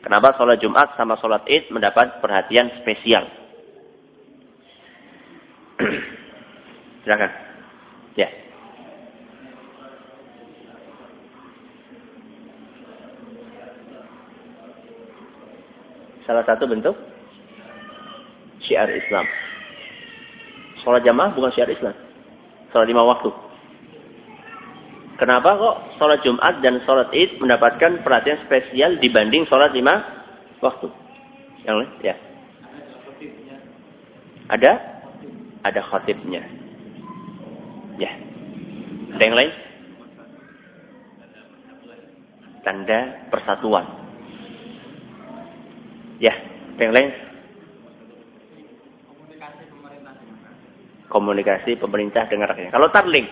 Kenapa sholat Jumat sama sholat Id mendapat perhatian spesial? (clears throat) Silakan. Ya. Salah satu bentuk syiar Islam. Sholat jamaah bukan syiar Islam. Sholat lima waktu. Kenapa kok sholat Jumat dan sholat Id mendapatkan perhatian spesial dibanding sholat lima waktu? Yang lain? Ya. Ada? Ada khotibnya. Ya. Ada yang lain? Tanda persatuan. Ya. Ada yang lain? komunikasi pemerintah dengan rakyat. Kalau tarling,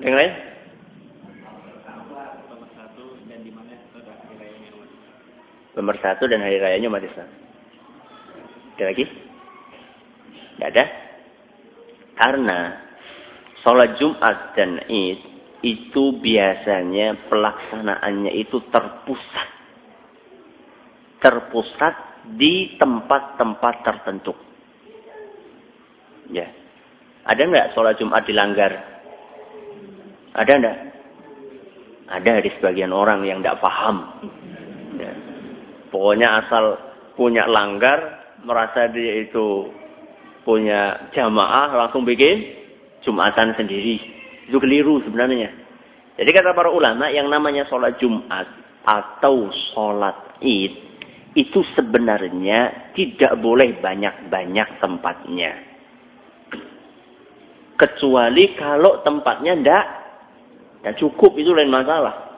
ada yang lain? Nomor satu dan hari rayanya umat Islam. Ada lagi? Tidak ada? Karena sholat Jumat dan Id itu biasanya pelaksanaannya itu terpusat. Terpusat di tempat-tempat tertentu. Ya. Ada nggak sholat Jumat dilanggar? Ada enggak? Ada di sebagian orang yang tidak paham. Ya. Pokoknya asal punya langgar, merasa dia itu punya jamaah, langsung bikin Jumatan sendiri. Itu keliru sebenarnya. Jadi kata para ulama, yang namanya sholat Jumat atau sholat Id itu sebenarnya tidak boleh banyak-banyak tempatnya. Kecuali kalau tempatnya ndak ndak cukup itu lain masalah.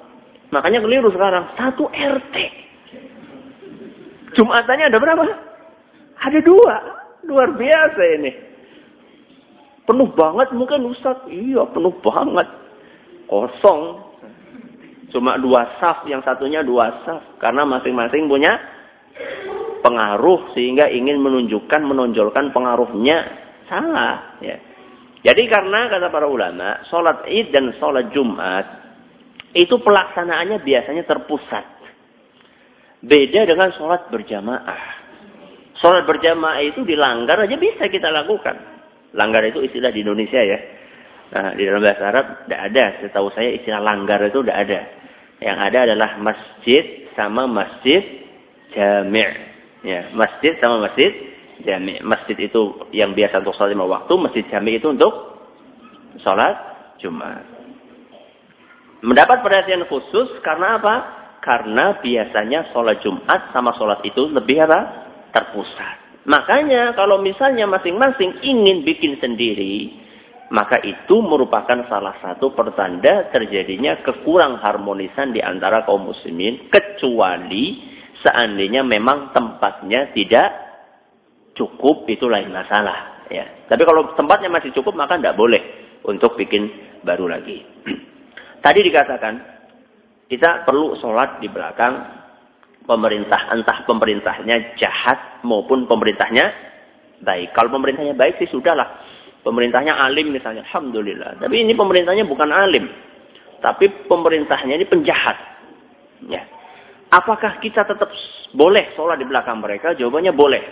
Makanya keliru sekarang satu RT. Jumatannya ada berapa? Ada dua. Luar biasa ini. Penuh banget mungkin Ustaz. Iya penuh banget. Kosong. Cuma dua saf. Yang satunya dua saf. Karena masing-masing punya pengaruh sehingga ingin menunjukkan menonjolkan pengaruhnya salah ya Jadi karena kata para ulama, sholat id dan sholat jumat, itu pelaksanaannya biasanya terpusat. Beda dengan sholat berjamaah. Sholat berjamaah itu dilanggar aja bisa kita lakukan. Langgar itu istilah di Indonesia ya. Nah, di dalam bahasa Arab tidak ada. Setahu saya istilah langgar itu tidak ada. Yang ada adalah masjid sama masjid jami'. Ya, masjid sama masjid jami. Masjid itu yang biasa untuk sholat lima waktu, masjid jami itu untuk sholat Jumat. Mendapat perhatian khusus karena apa? Karena biasanya sholat Jumat sama sholat itu lebih apa? Terpusat. Makanya kalau misalnya masing-masing ingin bikin sendiri, maka itu merupakan salah satu pertanda terjadinya kekurang harmonisan di antara kaum muslimin, kecuali seandainya memang tempatnya tidak cukup itu lain masalah ya. Tapi kalau tempatnya masih cukup maka tidak boleh untuk bikin baru lagi. (clears throat) Tadi dikatakan kita perlu sholat di belakang pemerintah entah pemerintahnya jahat maupun pemerintahnya baik. Kalau pemerintahnya baik sih sudahlah. Pemerintahnya alim misalnya, alhamdulillah. Tapi ini pemerintahnya bukan alim, tapi pemerintahnya ini penjahat. Ya. Apakah kita tetap boleh sholat di belakang mereka? Jawabannya boleh.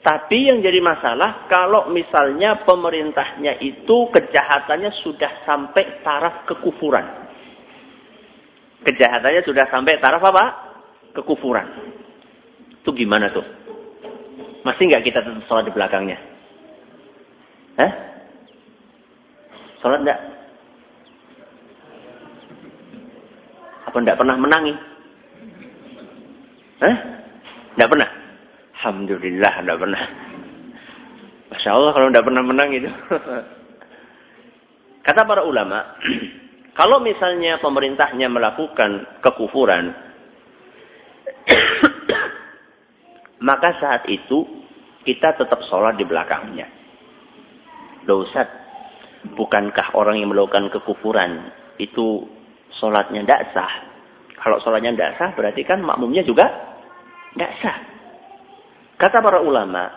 Tapi yang jadi masalah kalau misalnya pemerintahnya itu kejahatannya sudah sampai taraf kekufuran. Kejahatannya sudah sampai taraf apa? Kekufuran. Itu gimana tuh? Masih nggak kita tetap sholat di belakangnya? Hah? Sholat enggak? Apa enggak pernah menangi? Hah? Enggak pernah? Alhamdulillah tidak pernah. Masya Allah kalau tidak pernah menang itu. (laughs) Kata para ulama, (clears throat) kalau misalnya pemerintahnya melakukan kekufuran, (clears throat) maka saat itu kita tetap sholat di belakangnya. Dosat, bukankah orang yang melakukan kekufuran itu sholatnya tidak sah? Kalau sholatnya tidak sah, berarti kan makmumnya juga tidak sah. Kata para ulama,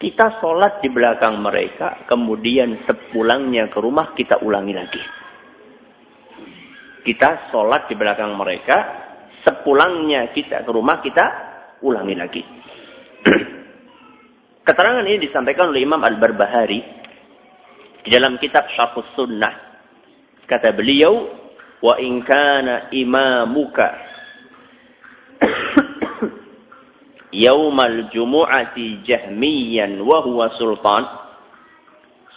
kita sholat di belakang mereka, kemudian sepulangnya ke rumah kita ulangi lagi. Kita sholat di belakang mereka, sepulangnya kita ke rumah kita ulangi lagi. (clears throat) Keterangan ini disampaikan oleh Imam Al-Barbahari di dalam kitab Syarhus Sunnah. Kata beliau, "Wa in imamuka (clears throat) yaumal jumu'ati jahmiyan wa huwa sultan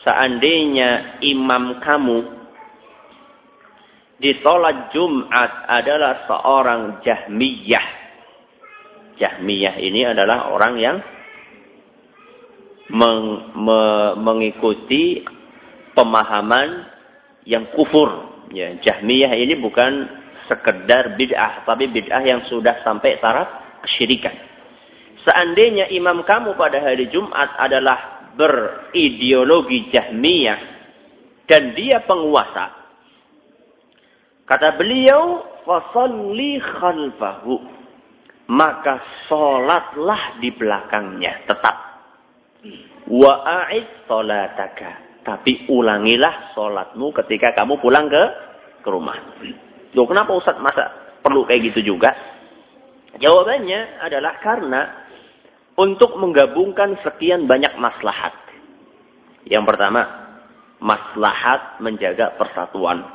seandainya imam kamu di sholat Jumat adalah seorang Jahmiyah. Jahmiyah ini adalah orang yang meng, me, mengikuti pemahaman yang kufur. Ya, Jahmiyah ini bukan sekedar bid'ah, tapi bid'ah yang sudah sampai taraf kesyirikan. Seandainya imam kamu pada hari Jumat adalah berideologi Jahmiyah dan dia penguasa. Kata beliau, "Fasalli khalfahu." Maka sholatlah di belakangnya tetap. Wa a'id sholataka. Tapi ulangilah sholatmu ketika kamu pulang ke ke rumah. Loh, kenapa Ustaz masa perlu kayak gitu juga? Jawabannya adalah karena untuk menggabungkan sekian banyak maslahat. Yang pertama, maslahat menjaga persatuan.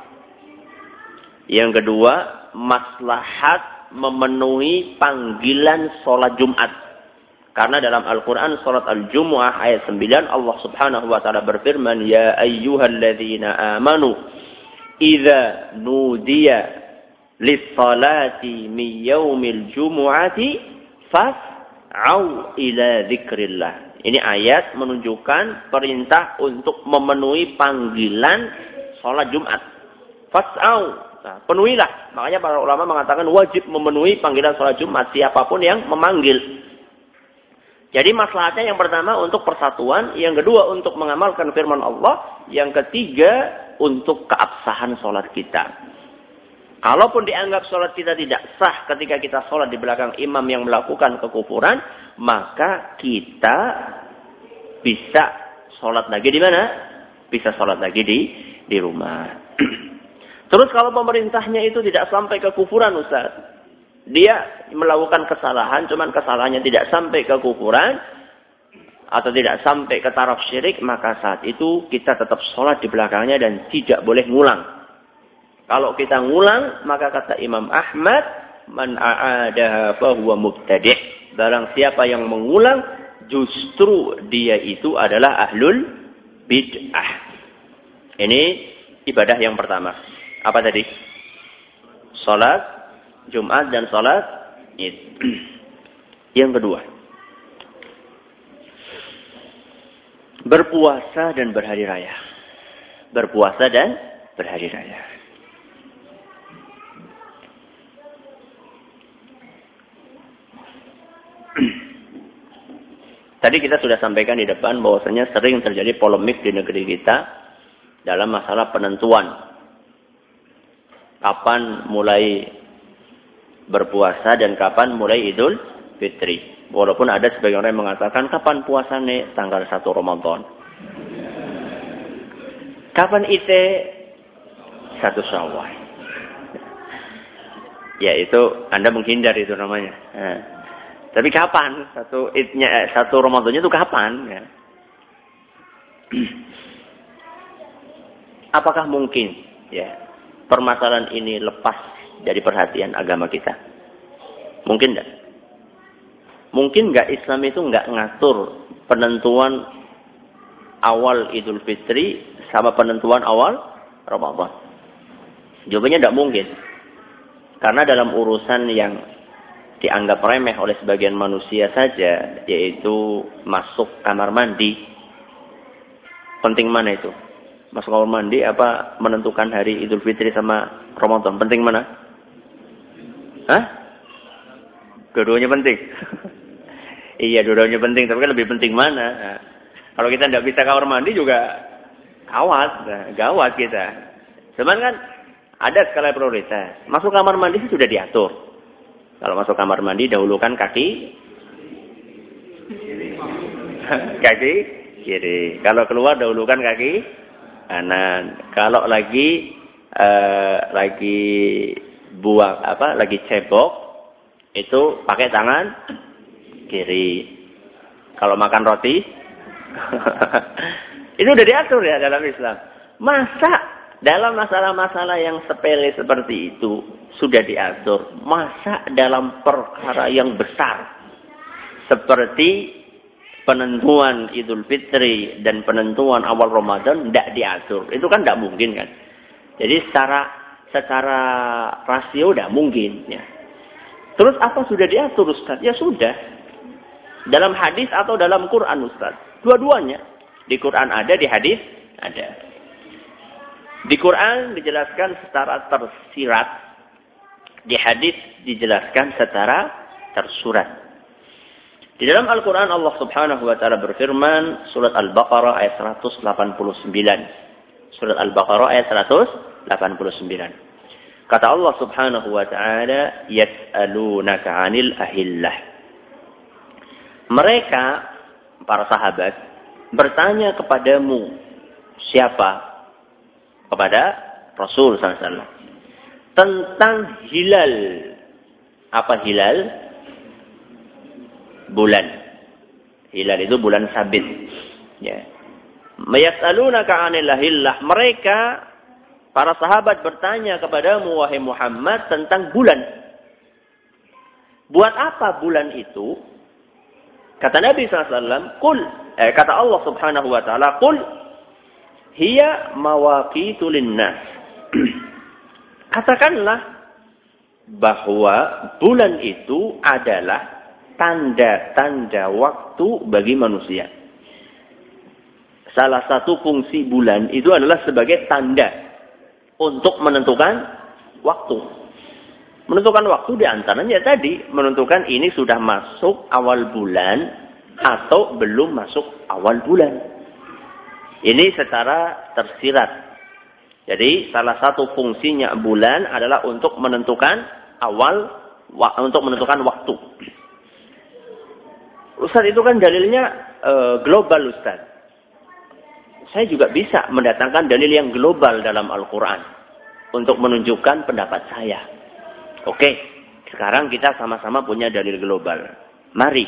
Yang kedua, maslahat memenuhi panggilan sholat Jumat. Karena dalam Al-Quran sholat Al-Jumu'ah ayat 9 Allah subhanahu wa ta'ala berfirman Ya ayyuhalladzina amanu Iza nudiya lissalati mi yaumil jumu'ati fas au ila zikrillah. Ini ayat menunjukkan perintah untuk memenuhi panggilan sholat Jumat. Fas'au. Nah, penuhilah. Makanya para ulama mengatakan wajib memenuhi panggilan sholat Jumat siapa pun yang memanggil. Jadi masalahnya yang pertama untuk persatuan, yang kedua untuk mengamalkan firman Allah, yang ketiga untuk keabsahan sholat kita. Kalaupun dianggap sholat kita tidak sah ketika kita sholat di belakang imam yang melakukan kekufuran, maka kita bisa sholat lagi di mana? bisa sholat lagi di di rumah. (clears throat) Terus kalau pemerintahnya itu tidak sampai ke kufuran Ustaz. Dia melakukan kesalahan, cuman kesalahannya tidak sampai ke kufuran, atau tidak sampai ke taraf syirik, maka saat itu kita tetap sholat di belakangnya dan tidak boleh ngulang. Kalau kita ngulang, maka kata Imam Ahmad, man a'adaha fahuwa mubtadi' Barang siapa yang mengulang, justru dia itu adalah ahlul bid'ah. Ini ibadah yang pertama. Apa tadi? Salat Jumat dan salat Id. (clears throat) Yang kedua. Berpuasa dan berhari raya. Berpuasa dan berhari raya. Tadi kita sudah sampaikan di depan bahwasanya sering terjadi polemik di negeri kita dalam masalah penentuan kapan mulai berpuasa dan kapan mulai Idul Fitri. Walaupun ada sebagian orang yang mengatakan kapan puasa nih tanggal 1 Ramadan. Kapan ite satu Syawal. Ya itu Anda menghindar itu namanya. Nah, tapi kapan satu idnya eh, satu Ramadannya itu kapan? Ya. (clears throat) Apakah mungkin ya permasalahan ini lepas dari perhatian agama kita? Mungkin enggak? Mungkin enggak Islam itu enggak ngatur penentuan awal Idul Fitri sama penentuan awal Ramadan? Jawabannya enggak mungkin. Karena dalam urusan yang dianggap remeh oleh sebagian manusia saja, yaitu masuk kamar mandi. Penting mana itu? masuk kamar mandi apa menentukan hari Idul Fitri sama Ramadan? Penting mana? Hah? Dua-duanya penting. (laughs) iya, dua-duanya penting, tapi kan lebih penting mana? Nah, kalau kita tidak bisa kamar mandi juga kawat, nah, gawat kita. Cuman kan ada skala prioritas. Masuk kamar mandi sudah diatur. Kalau masuk kamar mandi dahulukan kaki kaki kiri. Kalau keluar dahulukan kaki kanan. Kalau lagi uh, lagi buang apa lagi cebok itu pakai tangan kiri. Kalau makan roti (laughs) itu udah diatur ya dalam Islam. Masa dalam masalah-masalah yang sepele seperti itu sudah diatur. Masa dalam perkara yang besar seperti penentuan Idul Fitri dan penentuan awal Ramadan tidak diatur. Itu kan tidak mungkin kan. Jadi secara secara rasio tidak mungkin. Ya. Terus apa sudah diatur Ustaz? Ya sudah. Dalam hadis atau dalam Quran Ustaz? Dua-duanya. Di Quran ada, di hadis ada. Di Quran dijelaskan secara tersirat. Di hadis dijelaskan secara tersurat. Di dalam Al-Quran Allah subhanahu wa ta'ala berfirman, surat Al-Baqarah ayat 189. Surat Al-Baqarah ayat 189. Kata Allah subhanahu wa ta'ala, Yas'alunaka anil ahillah. Mereka, para sahabat, bertanya kepadamu, siapa? Kepada Rasul SAW. Tentang hilal. Apa hilal? bulan. Hilal itu bulan sabit. Ya. Mayasalunaka 'anil hillah. Mereka para sahabat bertanya kepadamu wahai Muhammad tentang bulan. Buat apa bulan itu? Kata Nabi SAW, Kul, eh, kata Allah subhanahu wa ta'ala, Kul, hiya mawaqitu linnas. (clears throat) Katakanlah bahwa bulan itu adalah tanda-tanda waktu bagi manusia. Salah satu fungsi bulan itu adalah sebagai tanda untuk menentukan waktu. Menentukan waktu di antaranya tadi menentukan ini sudah masuk awal bulan atau belum masuk awal bulan. Ini secara tersirat. Jadi salah satu fungsinya bulan adalah untuk menentukan awal untuk menentukan waktu. Ustaz itu kan dalilnya uh, global Ustaz. saya juga bisa mendatangkan dalil yang global dalam Al-Quran. Untuk menunjukkan pendapat saya. Oke, sekarang kita sama-sama punya dalil global. Mari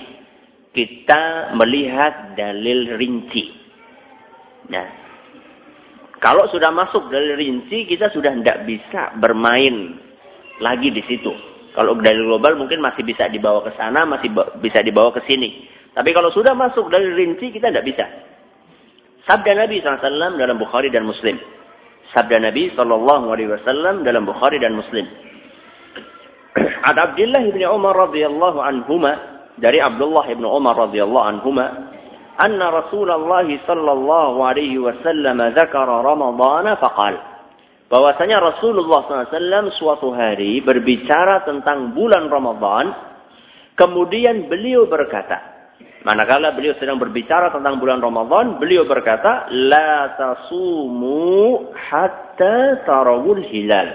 kita melihat dalil rinci. Nah, kalau sudah masuk dalil rinci, kita sudah tidak bisa bermain lagi di situ. Kalau dalil global mungkin masih bisa dibawa ke sana, masih bisa dibawa ke sini. Tapi kalau sudah masuk dalil rinci, kita tidak bisa. Sabda Nabi SAW dalam Bukhari dan Muslim. Sabda Nabi SAW dalam Bukhari dan Muslim. Ada Abdullah bin Umar radhiyallahu anhuma dari Abdullah bin Umar radhiyallahu anhuma anna Rasulullah sallallahu alaihi wasallam dzakara Ramadan faqal bahwasanya Rasulullah SAW suatu hari berbicara tentang bulan Ramadan kemudian beliau berkata Manakala beliau sedang berbicara tentang bulan Ramadan, beliau berkata, La tasumu hatta tarawul hilal.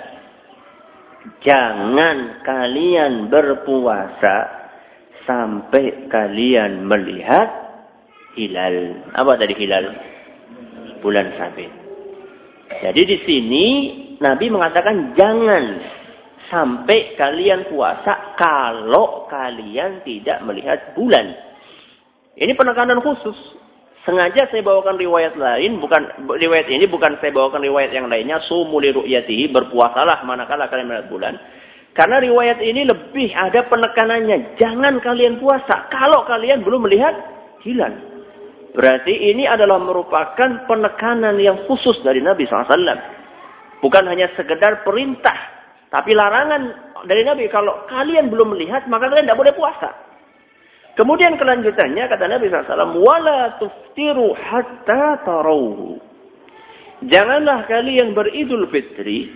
Jangan kalian berpuasa sampai kalian melihat hilal. Apa tadi hilal? Bulan sabit. Jadi di sini Nabi mengatakan jangan sampai kalian puasa kalau kalian tidak melihat bulan. Ini penekanan khusus. Sengaja saya bawakan riwayat lain, bukan riwayat ini bukan saya bawakan riwayat yang lainnya. Sumuli ru'yatihi, berpuasalah manakala kalian melihat bulan. Karena riwayat ini lebih ada penekanannya. Jangan kalian puasa kalau kalian belum melihat hilal. Berarti ini adalah merupakan penekanan yang khusus dari Nabi SAW. Bukan hanya sekedar perintah. Tapi larangan dari Nabi. Kalau kalian belum melihat, maka kalian tidak boleh puasa. Kemudian kelanjutannya kata Nabi SAW, wala tuftiru hatta. Janganlah kalian beridul fitri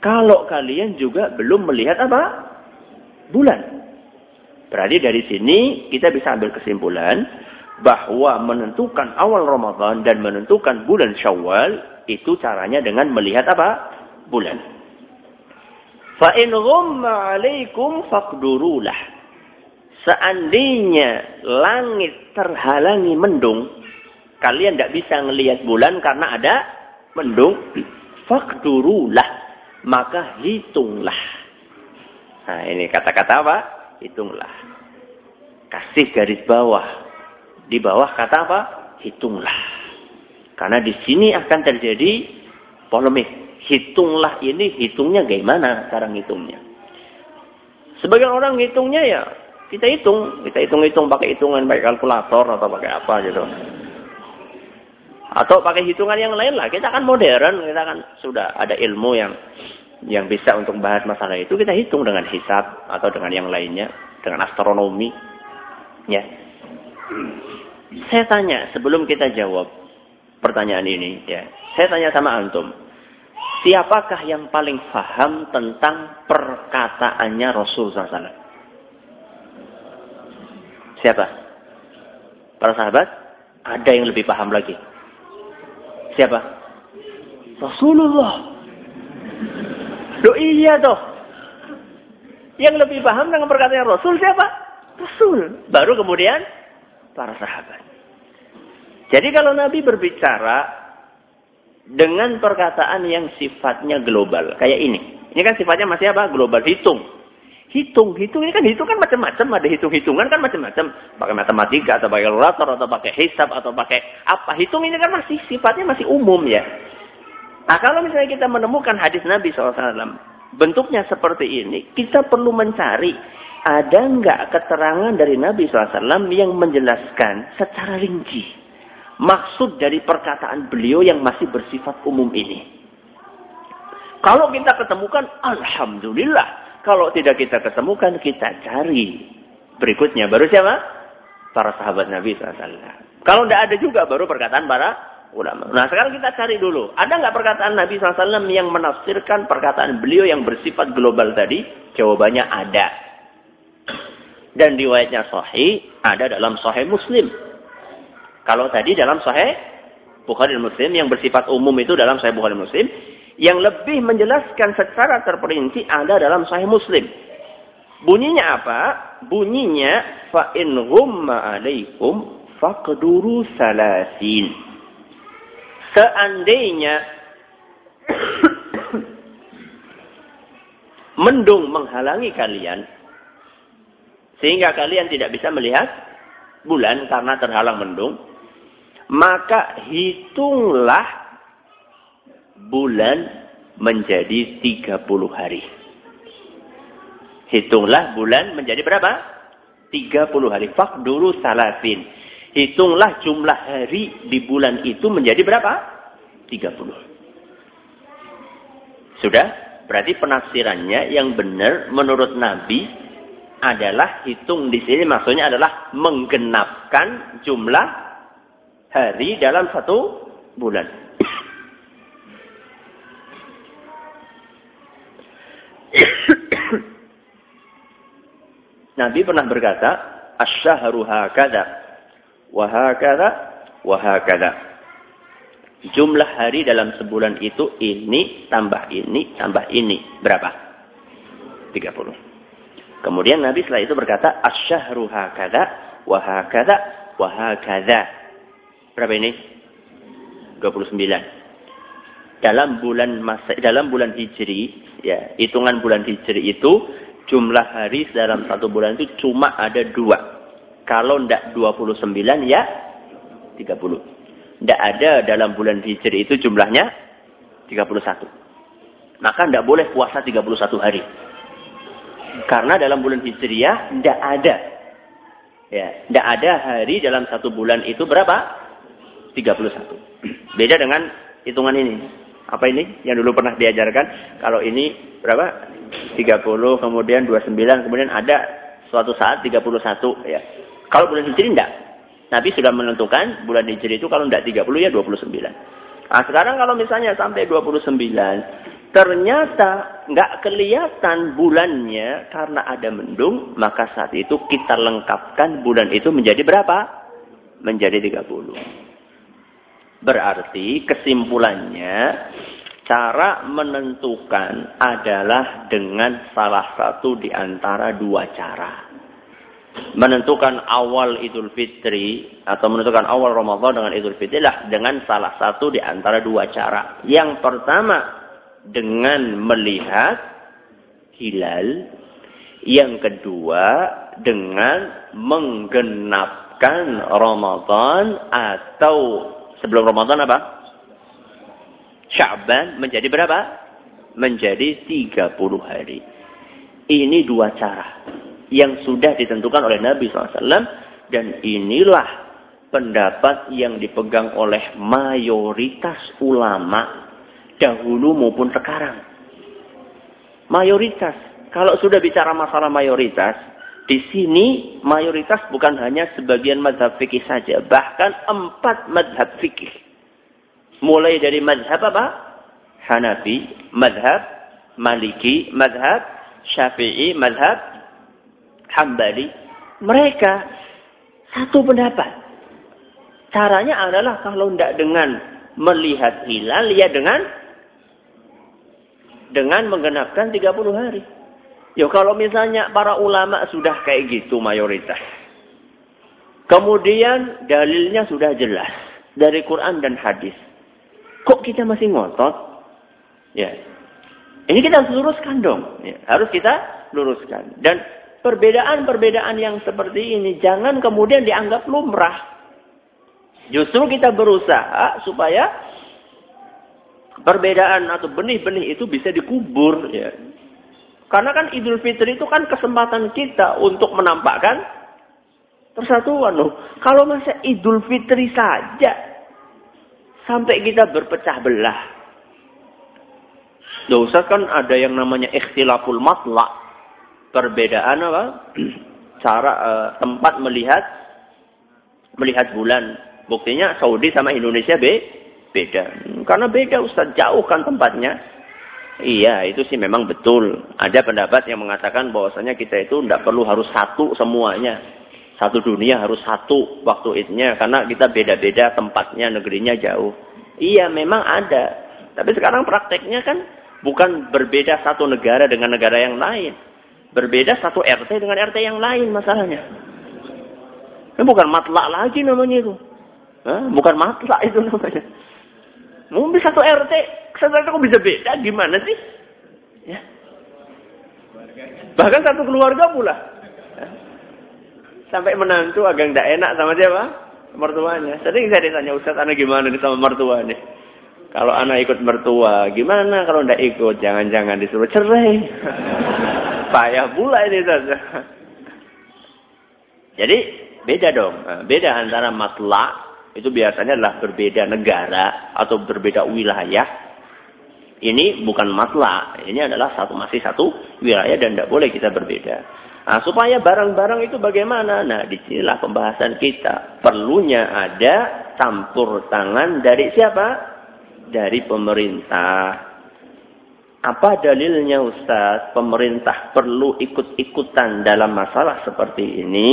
kalau kalian juga belum melihat apa? Bulan. Berarti dari sini kita bisa ambil kesimpulan bahwa menentukan awal Ramadan dan menentukan bulan Syawal itu caranya dengan melihat apa? Bulan. Fa in ghumma 'alaikum faqdurulah seandainya langit terhalangi mendung, kalian tidak bisa melihat bulan karena ada mendung, fakdurulah, maka hitunglah. Nah ini kata-kata apa? Hitunglah. Kasih garis bawah. Di bawah kata apa? Hitunglah. Karena di sini akan terjadi polemik. Hitunglah ini hitungnya gimana sekarang hitungnya? Sebagian orang hitungnya ya kita hitung, kita hitung-hitung pakai hitungan pakai kalkulator atau pakai apa gitu. Atau pakai hitungan yang lain lah. Kita kan modern, kita kan sudah ada ilmu yang yang bisa untuk bahas masalah itu kita hitung dengan hisab atau dengan yang lainnya, dengan astronomi. Ya. Saya tanya sebelum kita jawab pertanyaan ini, ya. Saya tanya sama antum. Siapakah yang paling faham tentang perkataannya Rasul SAW? Siapa? Para sahabat? Ada yang lebih paham lagi. Siapa? Rasulullah. Loh iya toh. Yang lebih paham dengan perkataan Rasul siapa? Rasul. Baru kemudian para sahabat. Jadi kalau Nabi berbicara dengan perkataan yang sifatnya global. Kayak ini. Ini kan sifatnya masih apa? Global. Hitung. Hitung, hitung ini kan hitung kan macam-macam, ada hitung-hitungan kan macam-macam. Pakai matematika atau pakai kalkulator atau pakai hisab atau pakai apa. Hitung ini kan masih sifatnya masih umum ya. Nah kalau misalnya kita menemukan hadis Nabi SAW, bentuknya seperti ini, kita perlu mencari ada nggak keterangan dari Nabi SAW yang menjelaskan secara rinci maksud dari perkataan beliau yang masih bersifat umum ini. Kalau kita ketemukan, Alhamdulillah. Kalau tidak kita ketemukan, kita cari. Berikutnya, baru siapa? Para sahabat Nabi SAW. Kalau tidak ada juga, baru perkataan para ulama. Nah, sekarang kita cari dulu. Ada nggak perkataan Nabi SAW yang menafsirkan perkataan beliau yang bersifat global tadi? Jawabannya ada. Dan riwayatnya sahih, ada dalam sahih muslim. Kalau tadi dalam sahih Bukhari Muslim yang bersifat umum itu dalam sahih Bukhari Muslim, yang lebih menjelaskan secara terperinci ada dalam Sahih Muslim. Bunyinya apa? Bunyinya fa in ghumma alaikum faqduru salasin. seandainya (coughs) mendung menghalangi kalian, sehingga kalian tidak bisa melihat bulan karena terhalang mendung, maka hitunglah bulan menjadi 30 hari. Hitunglah bulan menjadi berapa? 30 hari. dulu salasin. Hitunglah jumlah hari di bulan itu menjadi berapa? 30. Sudah? Berarti penafsirannya yang benar menurut Nabi adalah hitung di sini maksudnya adalah menggenapkan jumlah hari dalam satu bulan. (coughs) Nabi pernah berkata, "Asy-syahru hakada wa hakada wa hakada." Jumlah hari dalam sebulan itu ini tambah ini tambah ini berapa? 30. Kemudian Nabi setelah itu berkata, Asyahru hakada, wa hakada, wa hakada. Berapa ini? 29. Dalam bulan masa, dalam bulan Hijri, ya, hitungan bulan Hijri itu jumlah hari dalam satu bulan itu cuma ada dua. Kalau tidak 29 ya 30. Tidak ada dalam bulan Hijri itu jumlahnya 31. Maka tidak boleh puasa 31 hari. Karena dalam bulan Hijriah tidak ada. Ya, tidak ada hari dalam satu bulan itu berapa? 31. (clears throat) Beda dengan hitungan ini. Apa ini yang dulu pernah diajarkan? Kalau ini berapa? 30, kemudian 29, kemudian ada suatu saat 31 ya. Kalau bulan Hijri tidak. Nabi sudah menentukan bulan Hijri itu kalau tidak 30 ya 29. Nah, sekarang kalau misalnya sampai 29, Ternyata nggak kelihatan bulannya karena ada mendung, maka saat itu kita lengkapkan bulan itu menjadi berapa? Menjadi 30. Berarti kesimpulannya cara menentukan adalah dengan salah satu di antara dua cara. Menentukan awal Idul Fitri atau menentukan awal Ramadan dengan Idul Fitri lah dengan salah satu di antara dua cara. Yang pertama dengan melihat hilal. Yang kedua dengan menggenapkan Ramadan atau sebelum Ramadan apa? Syaban menjadi berapa? Menjadi 30 hari. Ini dua cara yang sudah ditentukan oleh Nabi SAW dan inilah pendapat yang dipegang oleh mayoritas ulama dahulu maupun sekarang. Mayoritas. Kalau sudah bicara masalah mayoritas, di sini mayoritas bukan hanya sebagian madhab fikih saja. Bahkan empat madhab fikih. Mulai dari madhab apa? Hanafi, madhab Maliki, madhab Syafi'i, madhab Hambali. Mereka satu pendapat. Caranya adalah kalau tidak dengan melihat hilal, ya dengan dengan menggenapkan 30 hari. Ya kalau misalnya para ulama sudah kayak gitu mayoritas. Kemudian dalilnya sudah jelas dari Quran dan hadis. Kok kita masih ngotot? Ya. Ini kita harus luruskan dong. Ya, harus kita luruskan. Dan perbedaan-perbedaan yang seperti ini jangan kemudian dianggap lumrah. Justru kita berusaha supaya perbedaan atau benih-benih itu bisa dikubur ya. Karena kan Idul Fitri itu kan kesempatan kita untuk menampakkan persatuan loh. Kalau masa Idul Fitri saja sampai kita berpecah belah. Loh, usah kan ada yang namanya ikhtilaful matla. Perbedaan apa? (clears throat) Cara uh, tempat melihat melihat bulan. Buktinya Saudi sama Indonesia be Beda. Karena beda Ustaz, jauh kan tempatnya. Iya, itu sih memang betul. Ada pendapat yang mengatakan bahwasanya kita itu tidak perlu harus satu semuanya. Satu dunia harus satu waktu itnya. Karena kita beda-beda tempatnya, negerinya jauh. Iya, memang ada. Tapi sekarang prakteknya kan bukan berbeda satu negara dengan negara yang lain. Berbeda satu RT dengan RT yang lain masalahnya. Ini bukan matlak lagi namanya itu. Hah? Bukan matlak itu namanya. Mungkin satu RT, satu RT kok bisa beda? Gimana sih? Ya. Bahkan satu keluarga pula. Ya. Sampai menantu agak tidak enak sama siapa? Mertuanya. Sering saya ditanya, Ustaz, anak gimana nih sama mertuanya? Kalau anak ikut mertua, gimana kalau tidak ikut? Jangan-jangan disuruh cerai. (laughs) Payah pula ini, Ustaz. Jadi, beda dong. Beda antara matla, itu biasanya adalah berbeda negara atau berbeda wilayah ini bukan matla, ini adalah satu masih satu wilayah dan tidak boleh kita berbeda. Nah, supaya barang-barang itu bagaimana? Nah, di sinilah pembahasan kita. Perlunya ada campur tangan dari siapa? Dari pemerintah. Apa dalilnya Ustaz? Pemerintah perlu ikut-ikutan dalam masalah seperti ini.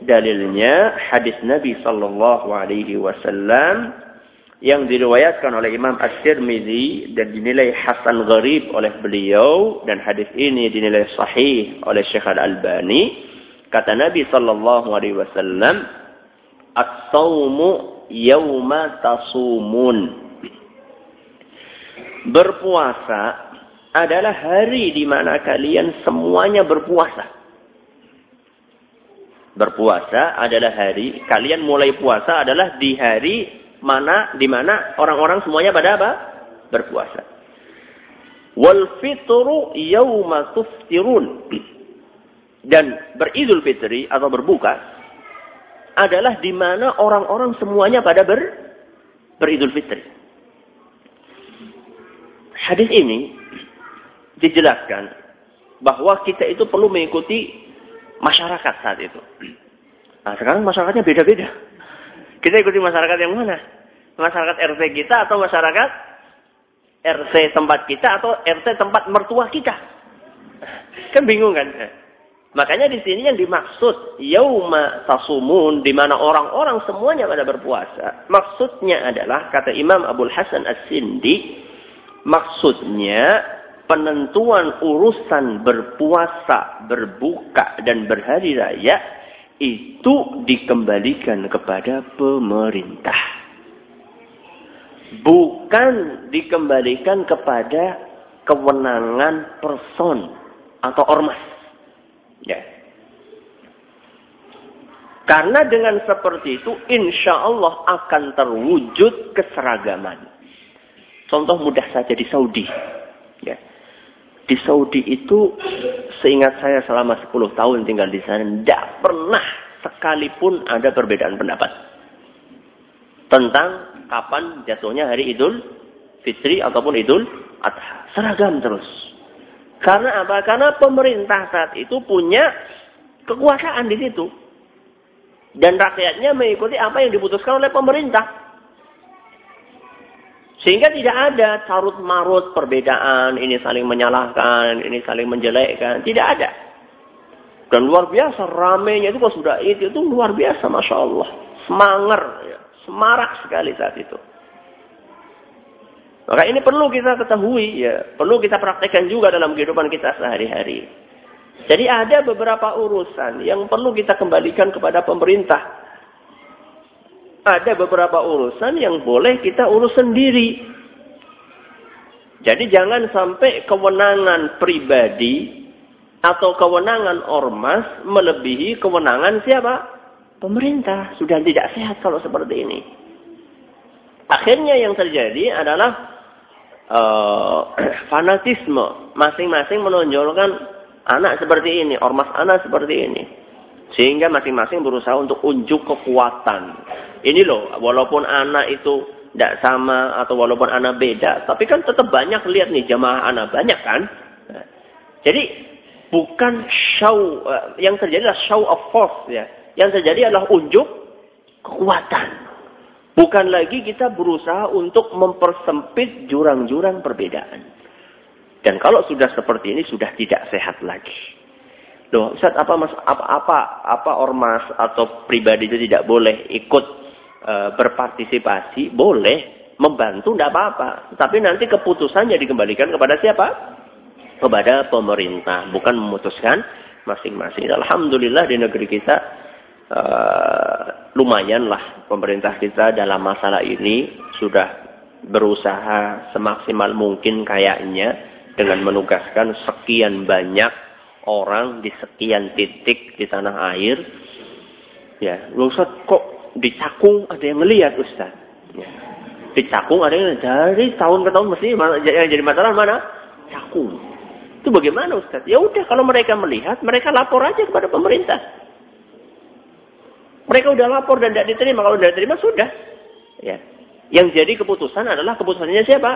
Dalilnya hadis Nabi Sallallahu Alaihi Wasallam yang diriwayatkan oleh Imam Asy-Tirmizi dan dinilai hasan gharib oleh beliau dan hadis ini dinilai sahih oleh Syekh Al-Albani. Kata Nabi sallallahu alaihi wasallam as-saumu yauma tasumun. Berpuasa adalah hari di mana kalian semuanya berpuasa berpuasa adalah hari kalian mulai puasa adalah di hari mana di mana orang-orang semuanya pada apa? Berpuasa. Wal fitru yauma tuftirun. Dan beridul fitri atau berbuka adalah di mana orang-orang semuanya pada ber beridul fitri. Hadis ini dijelaskan bahwa kita itu perlu mengikuti masyarakat saat itu. Nah, sekarang masyarakatnya beda-beda. Kita ikuti masyarakat yang mana? Masyarakat RT kita atau masyarakat RT tempat kita atau RT tempat mertua kita? Kan bingung kan? Makanya di sini yang dimaksud yauma tasumun di mana orang-orang semuanya pada berpuasa. Maksudnya adalah kata Imam Abdul Hasan As-Sindi, maksudnya penentuan urusan berpuasa, berbuka dan berhari raya itu dikembalikan kepada pemerintah. Bukan dikembalikan kepada kewenangan person atau ormas. Ya. Karena dengan seperti itu, insya Allah akan terwujud keseragaman. Contoh mudah saja di Saudi. Ya. Di Saudi itu seingat saya selama 10 tahun tinggal di sana tidak pernah sekalipun ada perbedaan pendapat tentang kapan jatuhnya hari Idul Fitri ataupun Idul Adha. Seragam terus. Karena apa? Karena pemerintah saat itu punya kekuasaan di situ. Dan rakyatnya mengikuti apa yang diputuskan oleh pemerintah. Sehingga tidak ada carut marut perbedaan, ini saling menyalahkan, ini saling menjelekkan. Tidak ada. Dan luar biasa ramenya itu kalau sudah itu, itu luar biasa Masya Allah. Semangar, ya. semarak sekali saat itu. Maka ini perlu kita ketahui, ya, perlu kita praktekkan juga dalam kehidupan kita sehari-hari. Jadi ada beberapa urusan yang perlu kita kembalikan kepada pemerintah ada beberapa urusan yang boleh kita urus sendiri. Jadi jangan sampai kewenangan pribadi atau kewenangan ormas melebihi kewenangan siapa? Pemerintah. Sudah tidak sehat kalau seperti ini. Akhirnya yang terjadi adalah uh, (clears throat) fanatisme. Masing-masing menonjolkan anak seperti ini, ormas anak seperti ini. Sehingga masing-masing berusaha untuk unjuk kekuatan. Ini loh, walaupun anak itu tidak sama atau walaupun anak beda, tapi kan tetap banyak lihat nih jamaah anak banyak kan. Nah, jadi bukan show eh, yang terjadi adalah show of force ya. Yang terjadi adalah unjuk kekuatan. Bukan lagi kita berusaha untuk mempersempit jurang-jurang perbedaan. Dan kalau sudah seperti ini sudah tidak sehat lagi. Loh, Ustaz, apa mas, apa apa apa ormas atau pribadi itu tidak boleh ikut e, berpartisipasi? Boleh, membantu tidak apa-apa. Tapi nanti keputusannya dikembalikan kepada siapa? Kepada pemerintah, bukan memutuskan masing-masing. Alhamdulillah di negeri kita e, lumayan lah pemerintah kita dalam masalah ini sudah berusaha semaksimal mungkin kayaknya dengan menugaskan sekian banyak orang di sekian titik di tanah air. Ya, Ustaz kok di Cakung ada yang melihat Ustaz. Ya. Di Cakung ada yang dari tahun ke tahun mesti yang jadi masalah mana? Cakung. Itu bagaimana Ustaz? Ya udah kalau mereka melihat, mereka lapor aja kepada pemerintah. Mereka udah lapor dan tidak diterima. Kalau tidak diterima sudah. Ya. Yang jadi keputusan adalah keputusannya siapa?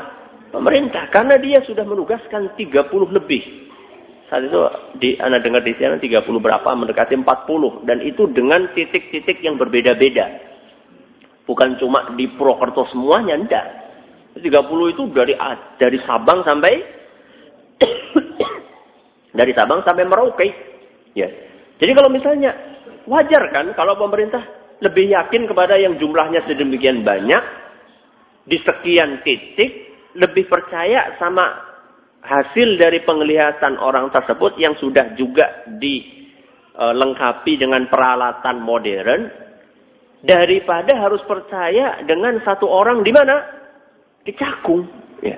Pemerintah. Karena dia sudah menugaskan 30 lebih. Saat itu di Anda dengar di sana 30 berapa mendekati 40 dan itu dengan titik-titik yang berbeda-beda. Bukan cuma di Purwokerto semuanya enggak. 30 itu dari dari Sabang sampai (coughs) dari Sabang sampai Merauke. Ya. Jadi kalau misalnya wajar kan kalau pemerintah lebih yakin kepada yang jumlahnya sedemikian banyak di sekian titik lebih percaya sama hasil dari penglihatan orang tersebut yang sudah juga dilengkapi dengan peralatan modern daripada harus percaya dengan satu orang di mana? Di Cakung. Ya.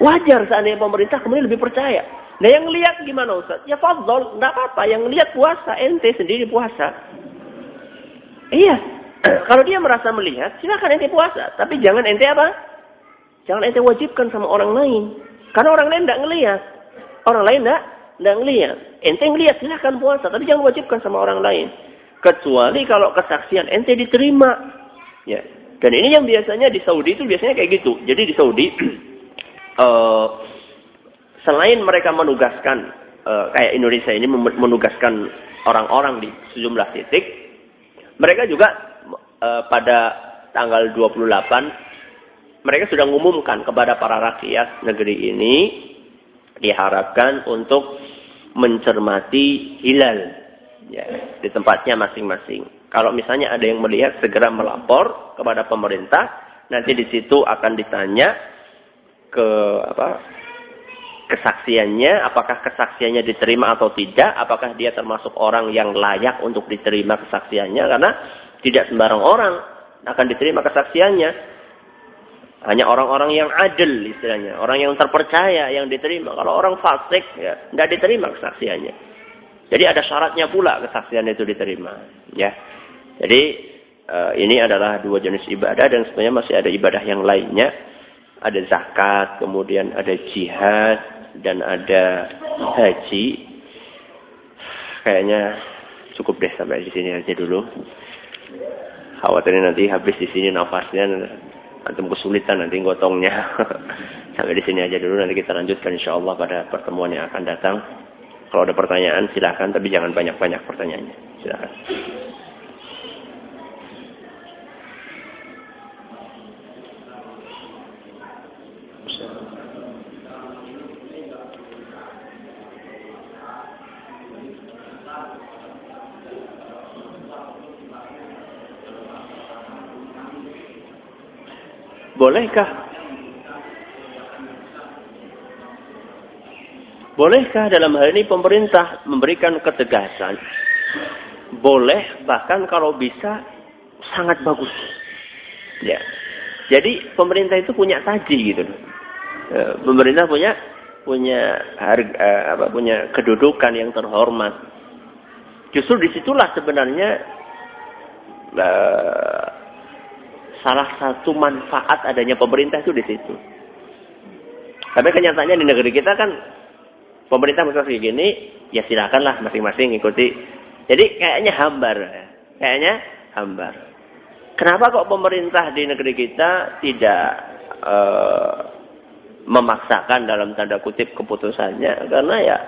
wajar seandainya pemerintah kemudian lebih percaya. Nah yang lihat gimana Ustaz? Ya fadol enggak apa-apa. Yang lihat puasa ente sendiri puasa. Iya. (clears throat) Kalau dia merasa melihat silakan ente puasa. Tapi jangan ente apa? Jangan ente wajibkan sama orang lain karena orang lain tidak ngelihat. Orang lain tidak tidak ngelihat. Ente ngelihat silahkan puasa, tapi jangan wajibkan sama orang lain. Kecuali kalau kesaksian ente diterima. Ya. Dan ini yang biasanya di Saudi itu biasanya kayak gitu. Jadi di Saudi uh, (clears throat) selain mereka menugaskan uh, kayak Indonesia ini menugaskan orang-orang di sejumlah titik, mereka juga uh, pada tanggal 28 mereka sudah mengumumkan kepada para rakyat negeri ini diharapkan untuk mencermati hilal ya, di tempatnya masing-masing. Kalau misalnya ada yang melihat segera melapor kepada pemerintah, nanti di situ akan ditanya ke apa kesaksiannya, apakah kesaksiannya diterima atau tidak, apakah dia termasuk orang yang layak untuk diterima kesaksiannya, karena tidak sembarang orang akan diterima kesaksiannya. Hanya orang-orang yang adil istilahnya. Orang yang terpercaya yang diterima. Kalau orang fasik ya tidak diterima kesaksiannya. Jadi ada syaratnya pula kesaksian itu diterima. Ya. Jadi uh, ini adalah dua jenis ibadah dan sebenarnya masih ada ibadah yang lainnya. Ada zakat, kemudian ada jihad dan ada haji. Kayaknya cukup deh sampai di sini aja dulu. Khawatirnya nanti habis di sini nafasnya antum kesulitan nanti gotongnya. (laughs) Sampai di sini aja dulu nanti kita lanjutkan insyaallah pada pertemuan yang akan datang. Kalau ada pertanyaan silahkan tapi jangan banyak-banyak pertanyaannya. Silahkan. Bolehkah? Bolehkah dalam hal ini pemerintah memberikan ketegasan? Boleh, bahkan kalau bisa sangat bagus. Ya. Jadi pemerintah itu punya taji gitu ya, Pemerintah punya punya harga eh, apa punya kedudukan yang terhormat. Justru di situlah sebenarnya uh, salah satu manfaat adanya pemerintah itu di situ. Tapi kenyataannya di negeri kita kan pemerintah misalnya kayak gini, ya silakanlah masing-masing ikuti. Jadi kayaknya hambar, kayaknya hambar. Kenapa kok pemerintah di negeri kita tidak uh, memaksakan dalam tanda kutip keputusannya? Karena ya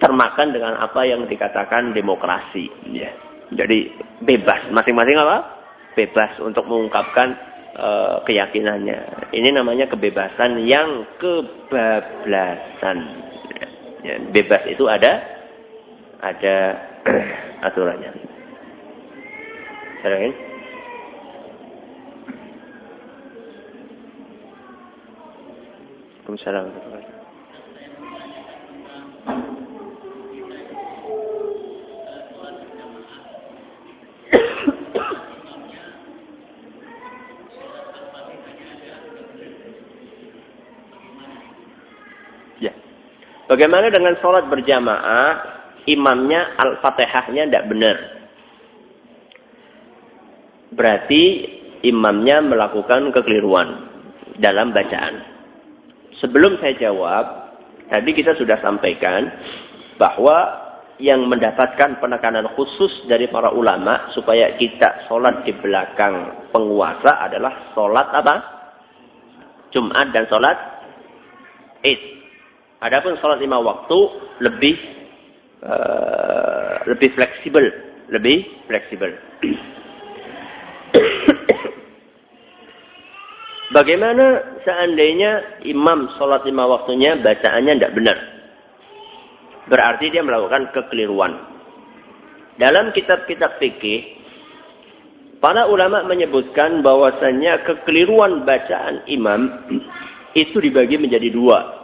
termakan dengan apa yang dikatakan demokrasi. Ya. Jadi bebas, masing-masing apa? Bebas untuk mengungkapkan uh, keyakinannya. Ini namanya kebebasan yang kebablasan. Ya, bebas itu ada ada (clears throat) aturannya. Silakan. Waalaikumsalam. Bagaimana dengan sholat berjamaah, imamnya al-fatihahnya tidak benar. Berarti imamnya melakukan kekeliruan dalam bacaan. Sebelum saya jawab, tadi kita sudah sampaikan bahwa yang mendapatkan penekanan khusus dari para ulama supaya kita sholat di belakang penguasa adalah sholat apa? Jumat dan sholat Id. Adapun sholat lima waktu lebih uh, lebih fleksibel, lebih fleksibel. (coughs) Bagaimana seandainya imam sholat lima waktunya bacaannya tidak benar? Berarti dia melakukan kekeliruan. Dalam kitab-kitab fikih, para ulama menyebutkan bahwasannya kekeliruan bacaan imam (coughs) itu dibagi menjadi dua.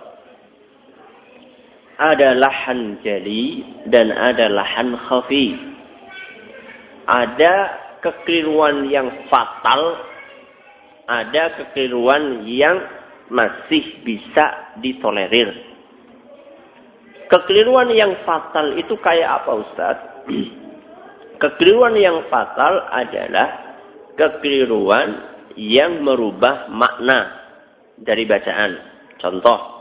Ada lahan jali dan ada lahan khafi. Ada kekeliruan yang fatal, ada kekeliruan yang masih bisa ditolerir. Kekeliruan yang fatal itu kayak apa Ustaz? (clears throat) Kekeliruan yang fatal adalah kekeliruan yang merubah makna dari bacaan. Contoh,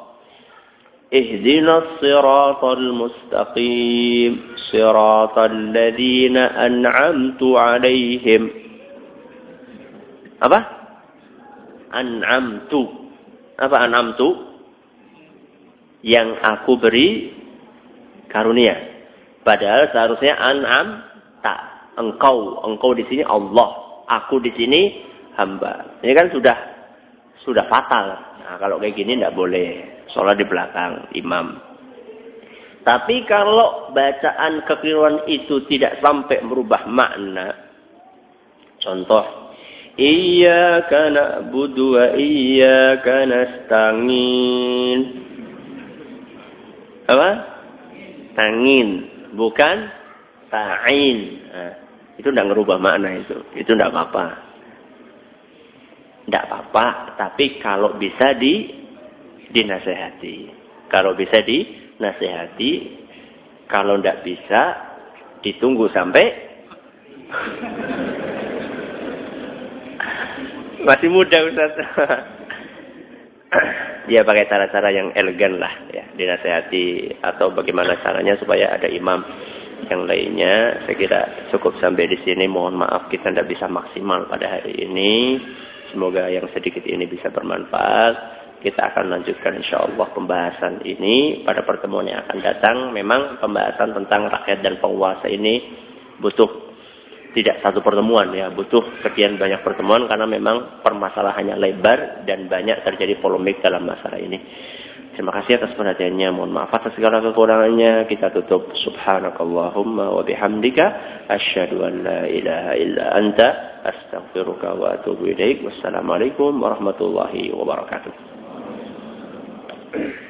Ihdinas siratal mustaqim siratal ladzina an'amtu alaihim. Apa? An'amtu. Apa an'amtu? yang aku beri karunia. Padahal seharusnya an'am tak engkau, engkau di sini Allah, aku di sini hamba. Ini kan sudah sudah fatal. Nah, kalau kayak gini tidak boleh sholat di belakang imam. Tapi kalau bacaan kekeliruan itu tidak sampai merubah makna, contoh Iyyaka na'budu wa iyyaka nasta'in apa? Tangin, bukan ta'in. Nah, itu tidak ngerubah makna itu. Itu tidak apa-apa. Tidak apa-apa, tapi kalau bisa di dinasehati. Kalau bisa dinasehati, kalau tidak bisa ditunggu sampai (laughs) masih muda Ustaz. dia (laughs) pakai cara-cara yang elegan lah ya. Dinasehati atau bagaimana caranya supaya ada imam yang lainnya. Saya kira cukup sampai di sini. Mohon maaf kita tidak bisa maksimal pada hari ini. Semoga yang sedikit ini bisa bermanfaat kita akan lanjutkan insya Allah pembahasan ini pada pertemuan yang akan datang memang pembahasan tentang rakyat dan penguasa ini butuh tidak satu pertemuan ya, butuh sekian banyak pertemuan karena memang permasalahannya lebar dan banyak terjadi polemik dalam masalah ini. Terima kasih atas perhatiannya. Mohon maaf atas segala kekurangannya. Kita tutup. Subhanakallahumma wa bihamdika. Asyhadu an la ilaha illa anta. Astaghfiruka wa atubu ilaik. Wassalamualaikum warahmatullahi wabarakatuh. Thank (clears throat) you.